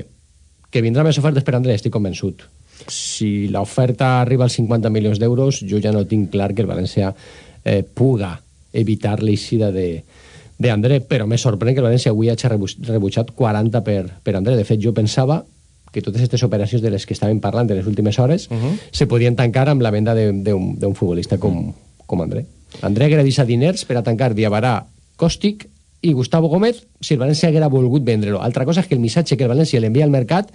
Que vindrà més ofertes per André, estic convençut. Si l'oferta arriba als 50 milions d'euros jo ja no tinc clar que el València eh, puga evitar l'eixida de, de André, però me sorprèn que el València avui hagi rebu- rebutjat 40 per, per André. De fet, jo pensava que totes aquestes operacions de les que estàvem parlant de les últimes hores uh -huh. se podien tancar amb la venda de- d'un futbolista com, com André. André haguera deixat diners per a tancar Diabarà, Còstic i Gustavo Gómez si el València haguera volgut vendre-lo. Altra cosa és que el missatge que el València l'envia al mercat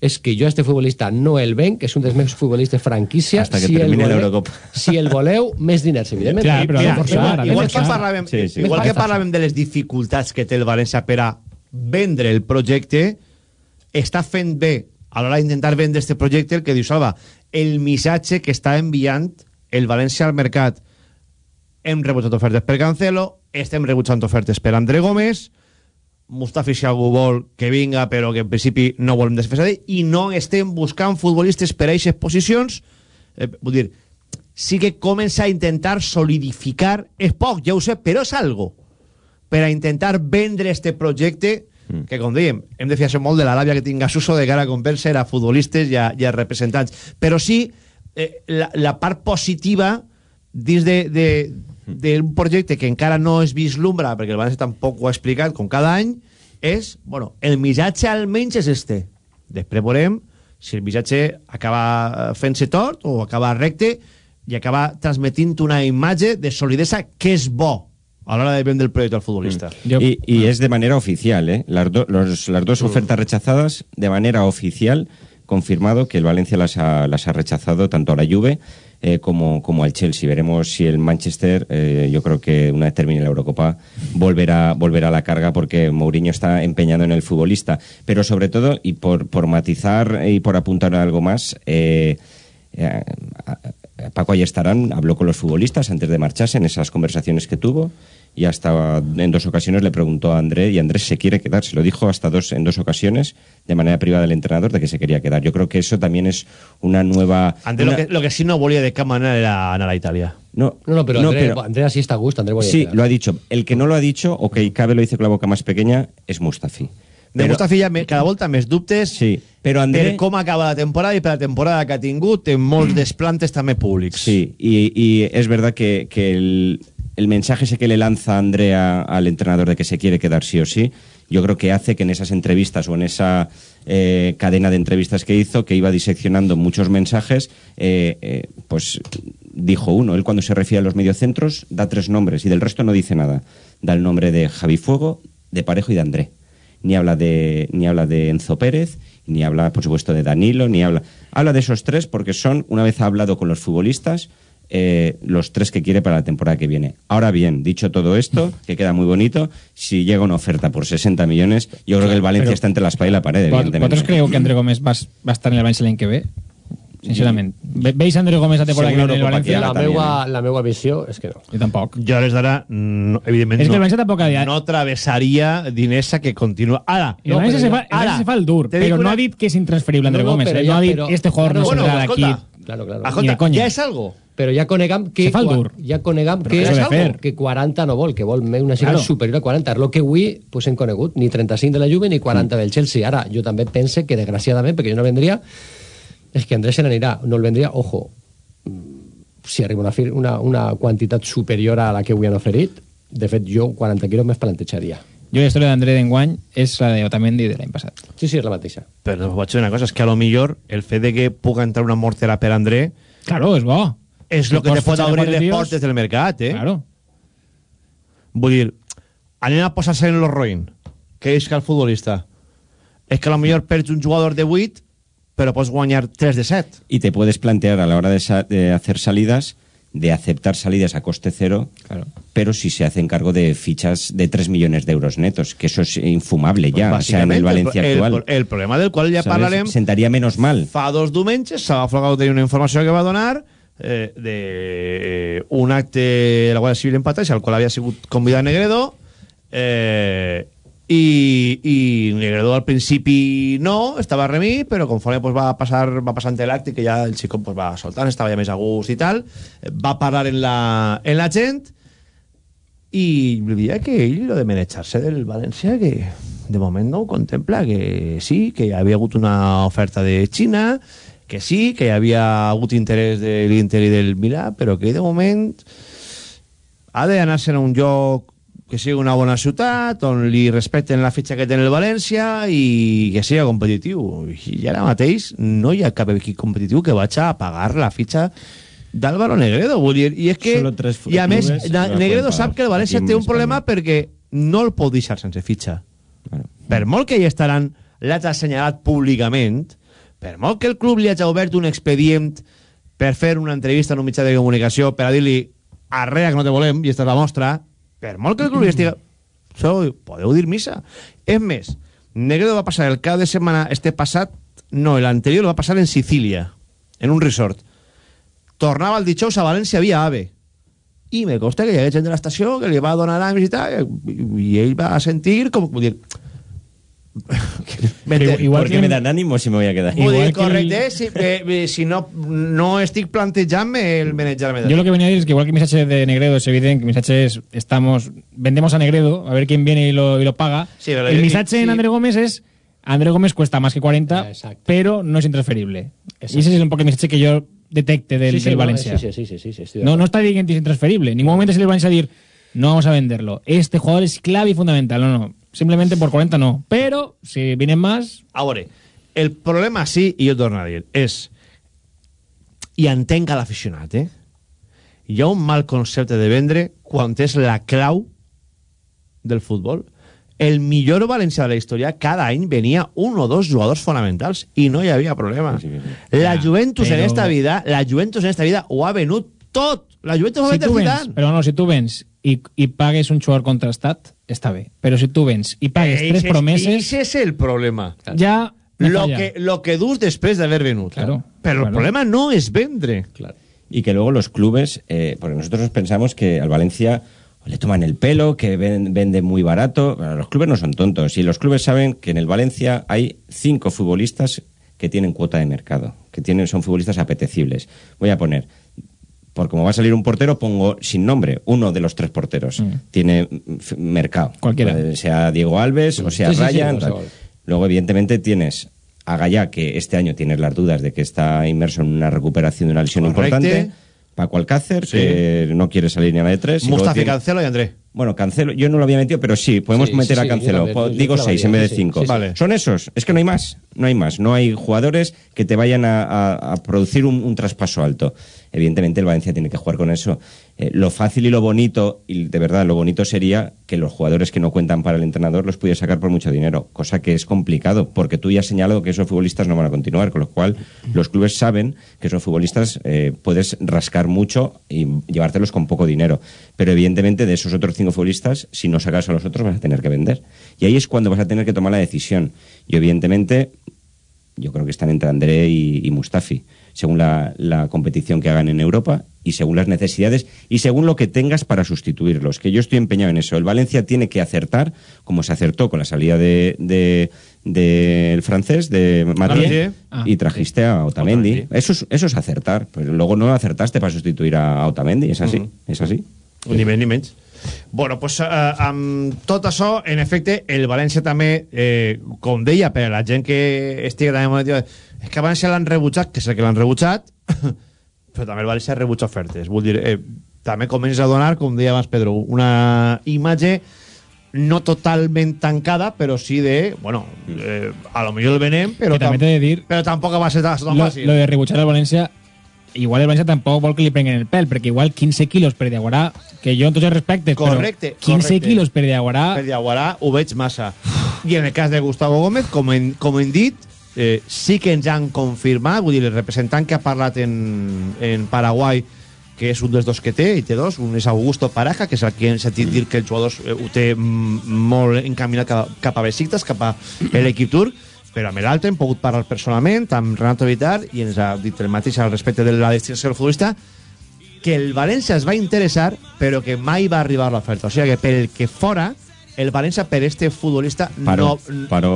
és que jo a este futbolista no el venc, que és un dels meus futbolistes franquícia. Hasta que si voleu- l'Eurocopa. Si el voleu, més diners, evidentment. Clar, però Mira, forçar, igual- igual, que parlàvem, Sí, sí. igual que parlàvem de les dificultats que té el València per a vendre el projecte, està fent bé a l'hora d'intentar vendre este projecte el que diu Salva, el missatge que està enviant el València al mercat hem rebutjat ofertes per Cancelo, estem rebutjant ofertes per André Gómez, Mustafi si algú vol que vinga però que en principi no volem desfer i no estem buscant futbolistes per a aquestes posicions. Eh, vull dir, sí que comença a intentar solidificar és poc, ja ho sé, però és algo per a intentar vendre este projecte que com dèiem, hem de fiar-se molt de la làbia que tinga Suso de cara a convèncer a futbolistes i a, i a representants. Però sí eh, la, la part positiva dins de, de, d'un projecte que encara no es vislumbra perquè el València tampoc ho ha explicat com cada any és, bueno, el missatge almenys és este després veurem si el missatge acaba eh, fent-se tort o acaba recte i acaba transmetint una imatge de solidesa que és bo a l'hora de vendre el proyecto al futbolista. Y, y es de manera oficial, ¿eh? Las, do- los- las dos ofertas rechazadas, de manera oficial, confirmado que el Valencia las ha, las ha rechazado tanto a la Juve eh, como, como al Chelsea. Veremos si el Manchester, eh, yo creo que una vez termine la Eurocopa, volverá, volverá a la carga porque Mourinho está empeñado en el futbolista. Pero sobre todo, y por, por matizar y por apuntar a algo más, eh, eh, Paco Ayestarán habló con los futbolistas antes de marcharse en esas conversaciones que tuvo y hasta en dos ocasiones le preguntó a André y Andrés se quiere quedar, se lo dijo hasta dos en dos ocasiones de manera privada al entrenador de que se quería quedar. Yo creo que eso también es una nueva André una- lo, que, lo que sí no volia de manera era a Italia. no, No, no, pero no, André, pero- André así está a gusto. André voy a sí, lo ha dicho. El que no lo ha dicho, o que cabe lo dice con la boca más pequeña, es Mustafi. De Pero- Mustafi ja me, cada volta més dubtes Sí, però André... per com acaba la temporada i per la temporada que ha tingut en molts desplantes també públics. Sí, y, y es verdad que, que el, el mensaje ese que le lanza Andrea al entrenador de que se quiere quedar sí o sí, yo creo que hace que en esas entrevistas o en esa eh, cadena de entrevistas que hizo, que iba diseccionando muchos mensajes, eh, eh, pues dijo uno, él cuando se refiere a los mediocentros da tres nombres y del resto no dice nada. Da el nombre de Javi Fuego, de Parejo y de André. Ni habla de, ni habla de Enzo Pérez, ni habla, por supuesto, de Danilo, ni habla... Habla de esos tres porque son, una vez ha hablado con los futbolistas, eh, los tres que quiere para la temporada que viene. Ahora bien, dicho todo esto, que queda muy bonito, si llega una oferta por 60 millones, yo creo que el Valencia Pero- está entre la espada y la pared, ¿Vosotros evidentemente. creu que André Gómez va, va a estar en el Valencia l'any que ve? Sincerament. Ve- Veis André Gómez a temporada que en el? La també, meua, la meua visió és que no. Jo tampoc. Jo a les d'ara, no, evidentment, És que el no, València tampoc ha dit... no travessaria Dinesa que continua. Ara, El València pero se, fa, ya- el València ara, se fa el dur, però no ha dit que és intransferible André No, no, Gómez. eh? no ha dit este jugador no bueno, se quedarà aquí. escolta, Claro, claro. Escolta, ja és algo. Però ja coneguem que, Se fa el dur. ja coneguem que, fer. que 40 no vol, que vol més una xifra Claro. superior a 40. És el que avui pues, hem conegut, ni 35 de la Juve ni 40 del Chelsea. Ara, jo també pense que, desgraciadament, perquè jo no vendria, és que Andrés se n'anirà. No el vendria, ojo, mm, si arriba una, una, una quantitat superior a la que avui han oferit, de fet, jo 40 quilos més plantejaria. Jo la història d'André d'enguany és la de Otamendi de l'any passat. Sí, sí, és la mateixa. Però vaig dir una cosa, és que a lo millor el fet de que puga entrar una mortera per André Claro, és bo. És el que te pot obrir les portes del mercat, eh? Claro. Vull dir, anem a posar-se en los Roin, que és que el futbolista. És que a lo millor perds un jugador de 8, però pots guanyar 3 de 7. Y te puedes plantear a la hora de, sa- de hacer salidas, de aceptar salidas a coste cero, Claro. pero si se hacen cargo de fichas de 3 millones de euros netos, que eso es infumable ya, Pues o sea, en el Valencia el, actual. El, el problema del qual ja ¿sabes? parlarem Sentaría menos mal. fa dos diumenges s'ha aflogat una informació que va donar eh, de eh, un acte de la Guàrdia Civil en Pateix al qual havia sigut convidat Negredo eh, i, i Negredo al principi no, estava remí però conforme pues, va passar va passant l'acte que ja el xicot pues, va soltant estava ja més a gust i tal va parlar en la, en la gent i li diria que ell lo de manejar-se del València que de moment no ho contempla que sí, que hi havia hagut una oferta de Xina que sí, que hi havia hagut interès de l'Inter i del Milà però que de moment ha d'anar-se'n a un lloc que sigui una bona ciutat on li respecten la fitxa que té el València i que sigui competitiu. I ara mateix no hi ha cap equip competitiu que vaig a pagar la fitxa d'Álvaro Negredo vull dir, i és que i a més Negredo sap que el València té un problema perquè no el pot deixar sense fitxa. Per molt que hi estaran l'hagi assenyalat públicament per molt que el club li hagi obert un expedient per fer una entrevista en un mitjà de comunicació per a dir-li arrea que no te volem i esta és la mostra per molt que el club li estigui això podeu dir missa és més, Negredo va passar el cap de setmana este passat no, l'anterior va passar en Sicília en un resort. Tornava el dijous a València via AVE i me consta que hi havia gent de l'estació que li va donar visitar i, i ell va sentir com dir Pero igual porque me dan ánimo si me voy a quedar. Vull dir, correcte, el... si, eh, si no, no estic plantejant-me el manejar-me. Yo lo que venía a decir es que igual que el mensaje de Negredo es evidente, que el mensaje es, estamos, vendemos a Negredo, a ver quién viene y lo, y lo paga. Sí, pero el mensaje sí. en André Gómez es, André Gómez cuesta más que 40, Exacto. pero no es intransferible. Y ese es un poco el mensaje que yo detecte del, Sí, sí, del no, Valencia. sí, sí, sí, sí, sí, estoy de no, acuerdo. no está diciendo que es intransferible. En ningún momento se le va a decir, no vamos a venderlo. Este jugador es clave y fundamental. No, no. Simplemente por 40 no. Pero si vienen más... A veure, el problema sí, i jo torno a dir, és... I entenc a l'aficionat, eh? Hi ha un mal concepte de vendre quan és la clau del futbol. El millor valencià de la història cada any venia un o dos jugadors fonamentals i no hi havia problema. La Ja, Juventus en però- esta vida, la Juventus en esta vida ho ha venut tot. La Juventus ho ha si venut vens, però no, si tu vens i, i pagues un jugador contrastat, està bé. Però si tu vens i pagues tres Ese- promeses, Ese es el problema. ja... no Lo que, lo que dus després d'haver venut. Claro, Pero el claro. problema no es vendre. Y que luego los clubes, eh, porque nosotros pensamos que al Valencia le toman el pelo, que ven- vende muy barato. Bueno, los clubes no son tontos y los clubes saben que en el Valencia hay cinco futbolistas que tienen cuota de mercado, que tienen, son futbolistas apetecibles. Voy a poner, por como va a salir un portero, pongo sin nombre uno de los tres porteros. Tiene mm, f- mercado. Cualquiera. Sea Diego Alves o sea Sí, Ryan. Luego, evidentemente, tienes a Gallá, que este año tienes las dudas de que está inmerso en una recuperación de una lesión Correcte. importante. Paco Alcácer, Sí. que no quiere salir ni a la de tres. Mustafi tiene- Cancelo y André. Bueno, Cancelo, yo no lo había metido, pero sí, podemos Sí, meter sí, a Cancelo. yo- yo Digo seis en vez de cinco. sí, sí. Vale. Son esos, es que no hay más, no hay más. No hay jugadores que te vayan a, a- a producir un, un traspaso alto. Evidentemente el Valencia tiene que jugar con eso. Eh, lo fácil y lo bonito, y de verdad lo bonito sería que los jugadores que no cuentan para el entrenador los pudiera sacar por mucho dinero, cosa que es complicado, porque tú ya has señalado que esos futbolistas no van a continuar, con lo cual los clubes saben que esos futbolistas eh, puedes rascar mucho y llevártelos con poco dinero. Pero evidentemente de esos otros cinco futbolistas, si no sacas a los otros, vas a tener que vender. Y ahí es cuando vas a tener que tomar la decisión. Y evidentemente, yo creo que están entre André y, y Mustafi, según la, la competición que hagan en Europa y según las necesidades y según lo que tengas para sustituirlos. Que yo estoy empeñado en eso. El Valencia tiene que acertar, como se acertó con la salida de, de- del francés, de Mathieu. Ah, y trajiste a Otamendi. Otamendi. Eso, es, eso es acertar. Pero luego no acertaste para sustituir a Otamendi. Es así, es así. Ni ni. Bueno, pues, eh, amb tot això, en efecte, el València també, eh, com deia, per a la gent que estigui també molt... És que a València l'han rebutjat, que sé que l'han rebutjat, però també el València rebutja ofertes. Vull dir, eh, també comença a donar, com deia abans Pedro, una imatge no totalment tancada, però sí de, bueno, eh, a lo millor el venem, però, Que també de dir- però tampoc va ser tan, tan lo, fàcil. lo de rebutjar al València igual el València tampoc vol que li prenguen el pèl perquè igual 15 quilos per Diaguarà que jo amb tots els respectes Correcte, però 15 correcte. quilos per Diaguarà per Diaguarà ho veig massa. I en el cas de Gustavo Gómez, com hem, com hem dit, eh, sí que ens han confirmat, vull dir, el representant que ha parlat en, en Paraguai, que és un dels dos que té, i té dos, un és Augusto Paraja, que és el que hem sentit dir que el jugador eh, ho té molt encaminat cap, cap a Besiktas, cap a l'equip turc, però amb l'altre hem pogut parlar personalment amb Renato Vitar i ens ha dit el mateix al respecte de la destinació del futbolista que el València es va interessar però que mai va arribar l'oferta o sigui que per el que fora el València per este futbolista Paró, no, paró.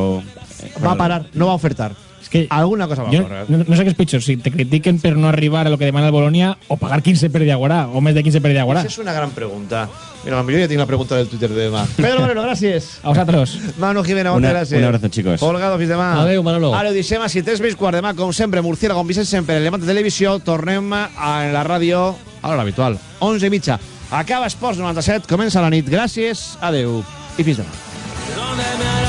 va parar, no va ofertar és que alguna cosa va jo córrer no, no sé què és pitjor, si te critiquen per no arribar a lo que demana el Bolonia o pagar 15 per Diaguarà o més de 15 per Diaguarà Esa es una gran pregunta. Mira, la mayoría tiene la pregunta del Twitter de demà. Pedro Moreno, gracias. a vosaltres Manu Jimena, Una- moltes gràcies. un abrazo, chicos. Folgado, fins demà. Adéu, Manolo. Ara ho deixem a 7 més quart demà, com sempre, Murciélago, amb Vicent Sempre, Levante Televisió, tornem a la ràdio a l'hora habitual, 11 i mitja. Acaba Esports 97, comença la nit. Gràcies, adeu i fins demà.